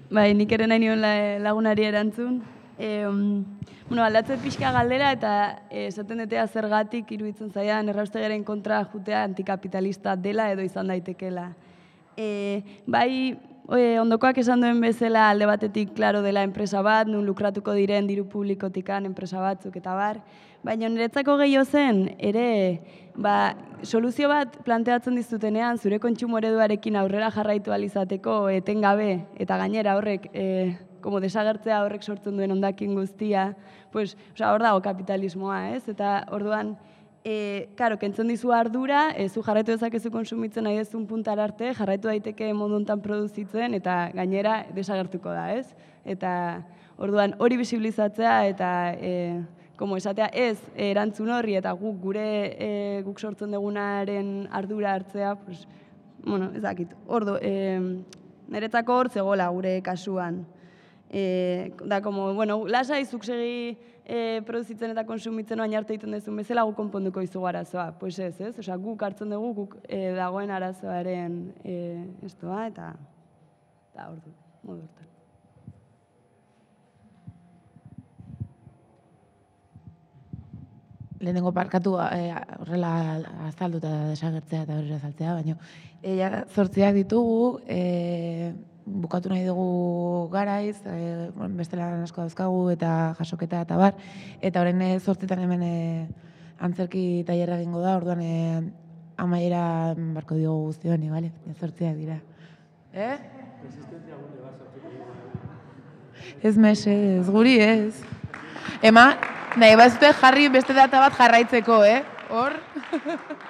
Bai, nik ere nahi nion la- lagunari erantzun. E, bueno, aldatze pixka galdera eta eh, esaten dutea zergatik iruditzen zaidan erraustegiaren kontra jutea antikapitalista dela edo izan daitekeela. E, bai, e, ondokoak esan duen bezala alde batetik klaro dela enpresa bat, nun lukratuko diren diru publikotikan enpresa batzuk eta bar, baina niretzako gehiago zen, ere, ba, soluzio bat planteatzen dizutenean, zure kontsumo ereduarekin aurrera jarraitu alizateko etengabe, eta gainera horrek, e, como desagertzea horrek sortzen duen ondakin guztia, pues, osea, hor dago kapitalismoa, ez? Eta orduan, E, karo, kentzen dizu ardura, e, zu jarraitu dezakezu konsumitzen nahi dezun puntar arte, jarraitu daiteke modu hontan produzitzen, eta gainera desagertuko da, ez? Eta orduan hori bisibilizatzea eta e, como esatea ez erantzun horri eta guk gure e, guk sortzen dugunaren ardura hartzea, pues, bueno, ez dakit, ordo, e, niretzako hor zegoela gure kasuan. E, da, como, bueno, lasai zuk segi e, produzitzen eta konsumitzen oain arte egiten duzun bezala guk konponduko izugu arazoa. Pues ez, ez? Osea, guk hartzen dugu guk e, dagoen arazoaren e, estoa eta eta ordu, modu lehenengo parkatu eh, horrela azaldu eta desagertzea eta horrela azaltzea, baina e, ja, zortziak ditugu, e, bukatu nahi dugu garaiz, e, beste lan asko dauzkagu eta jasoketa eta bar, eta horren e, zortzitan hemen e, antzerki tailerra egingo da, orduan e, amaiera barko diogu guztioni, bale? Zortziak dira. Eh? Ez mese, ez guri ez. Ema, nahi bazute jarri beste data bat jarraitzeko, eh? Hor?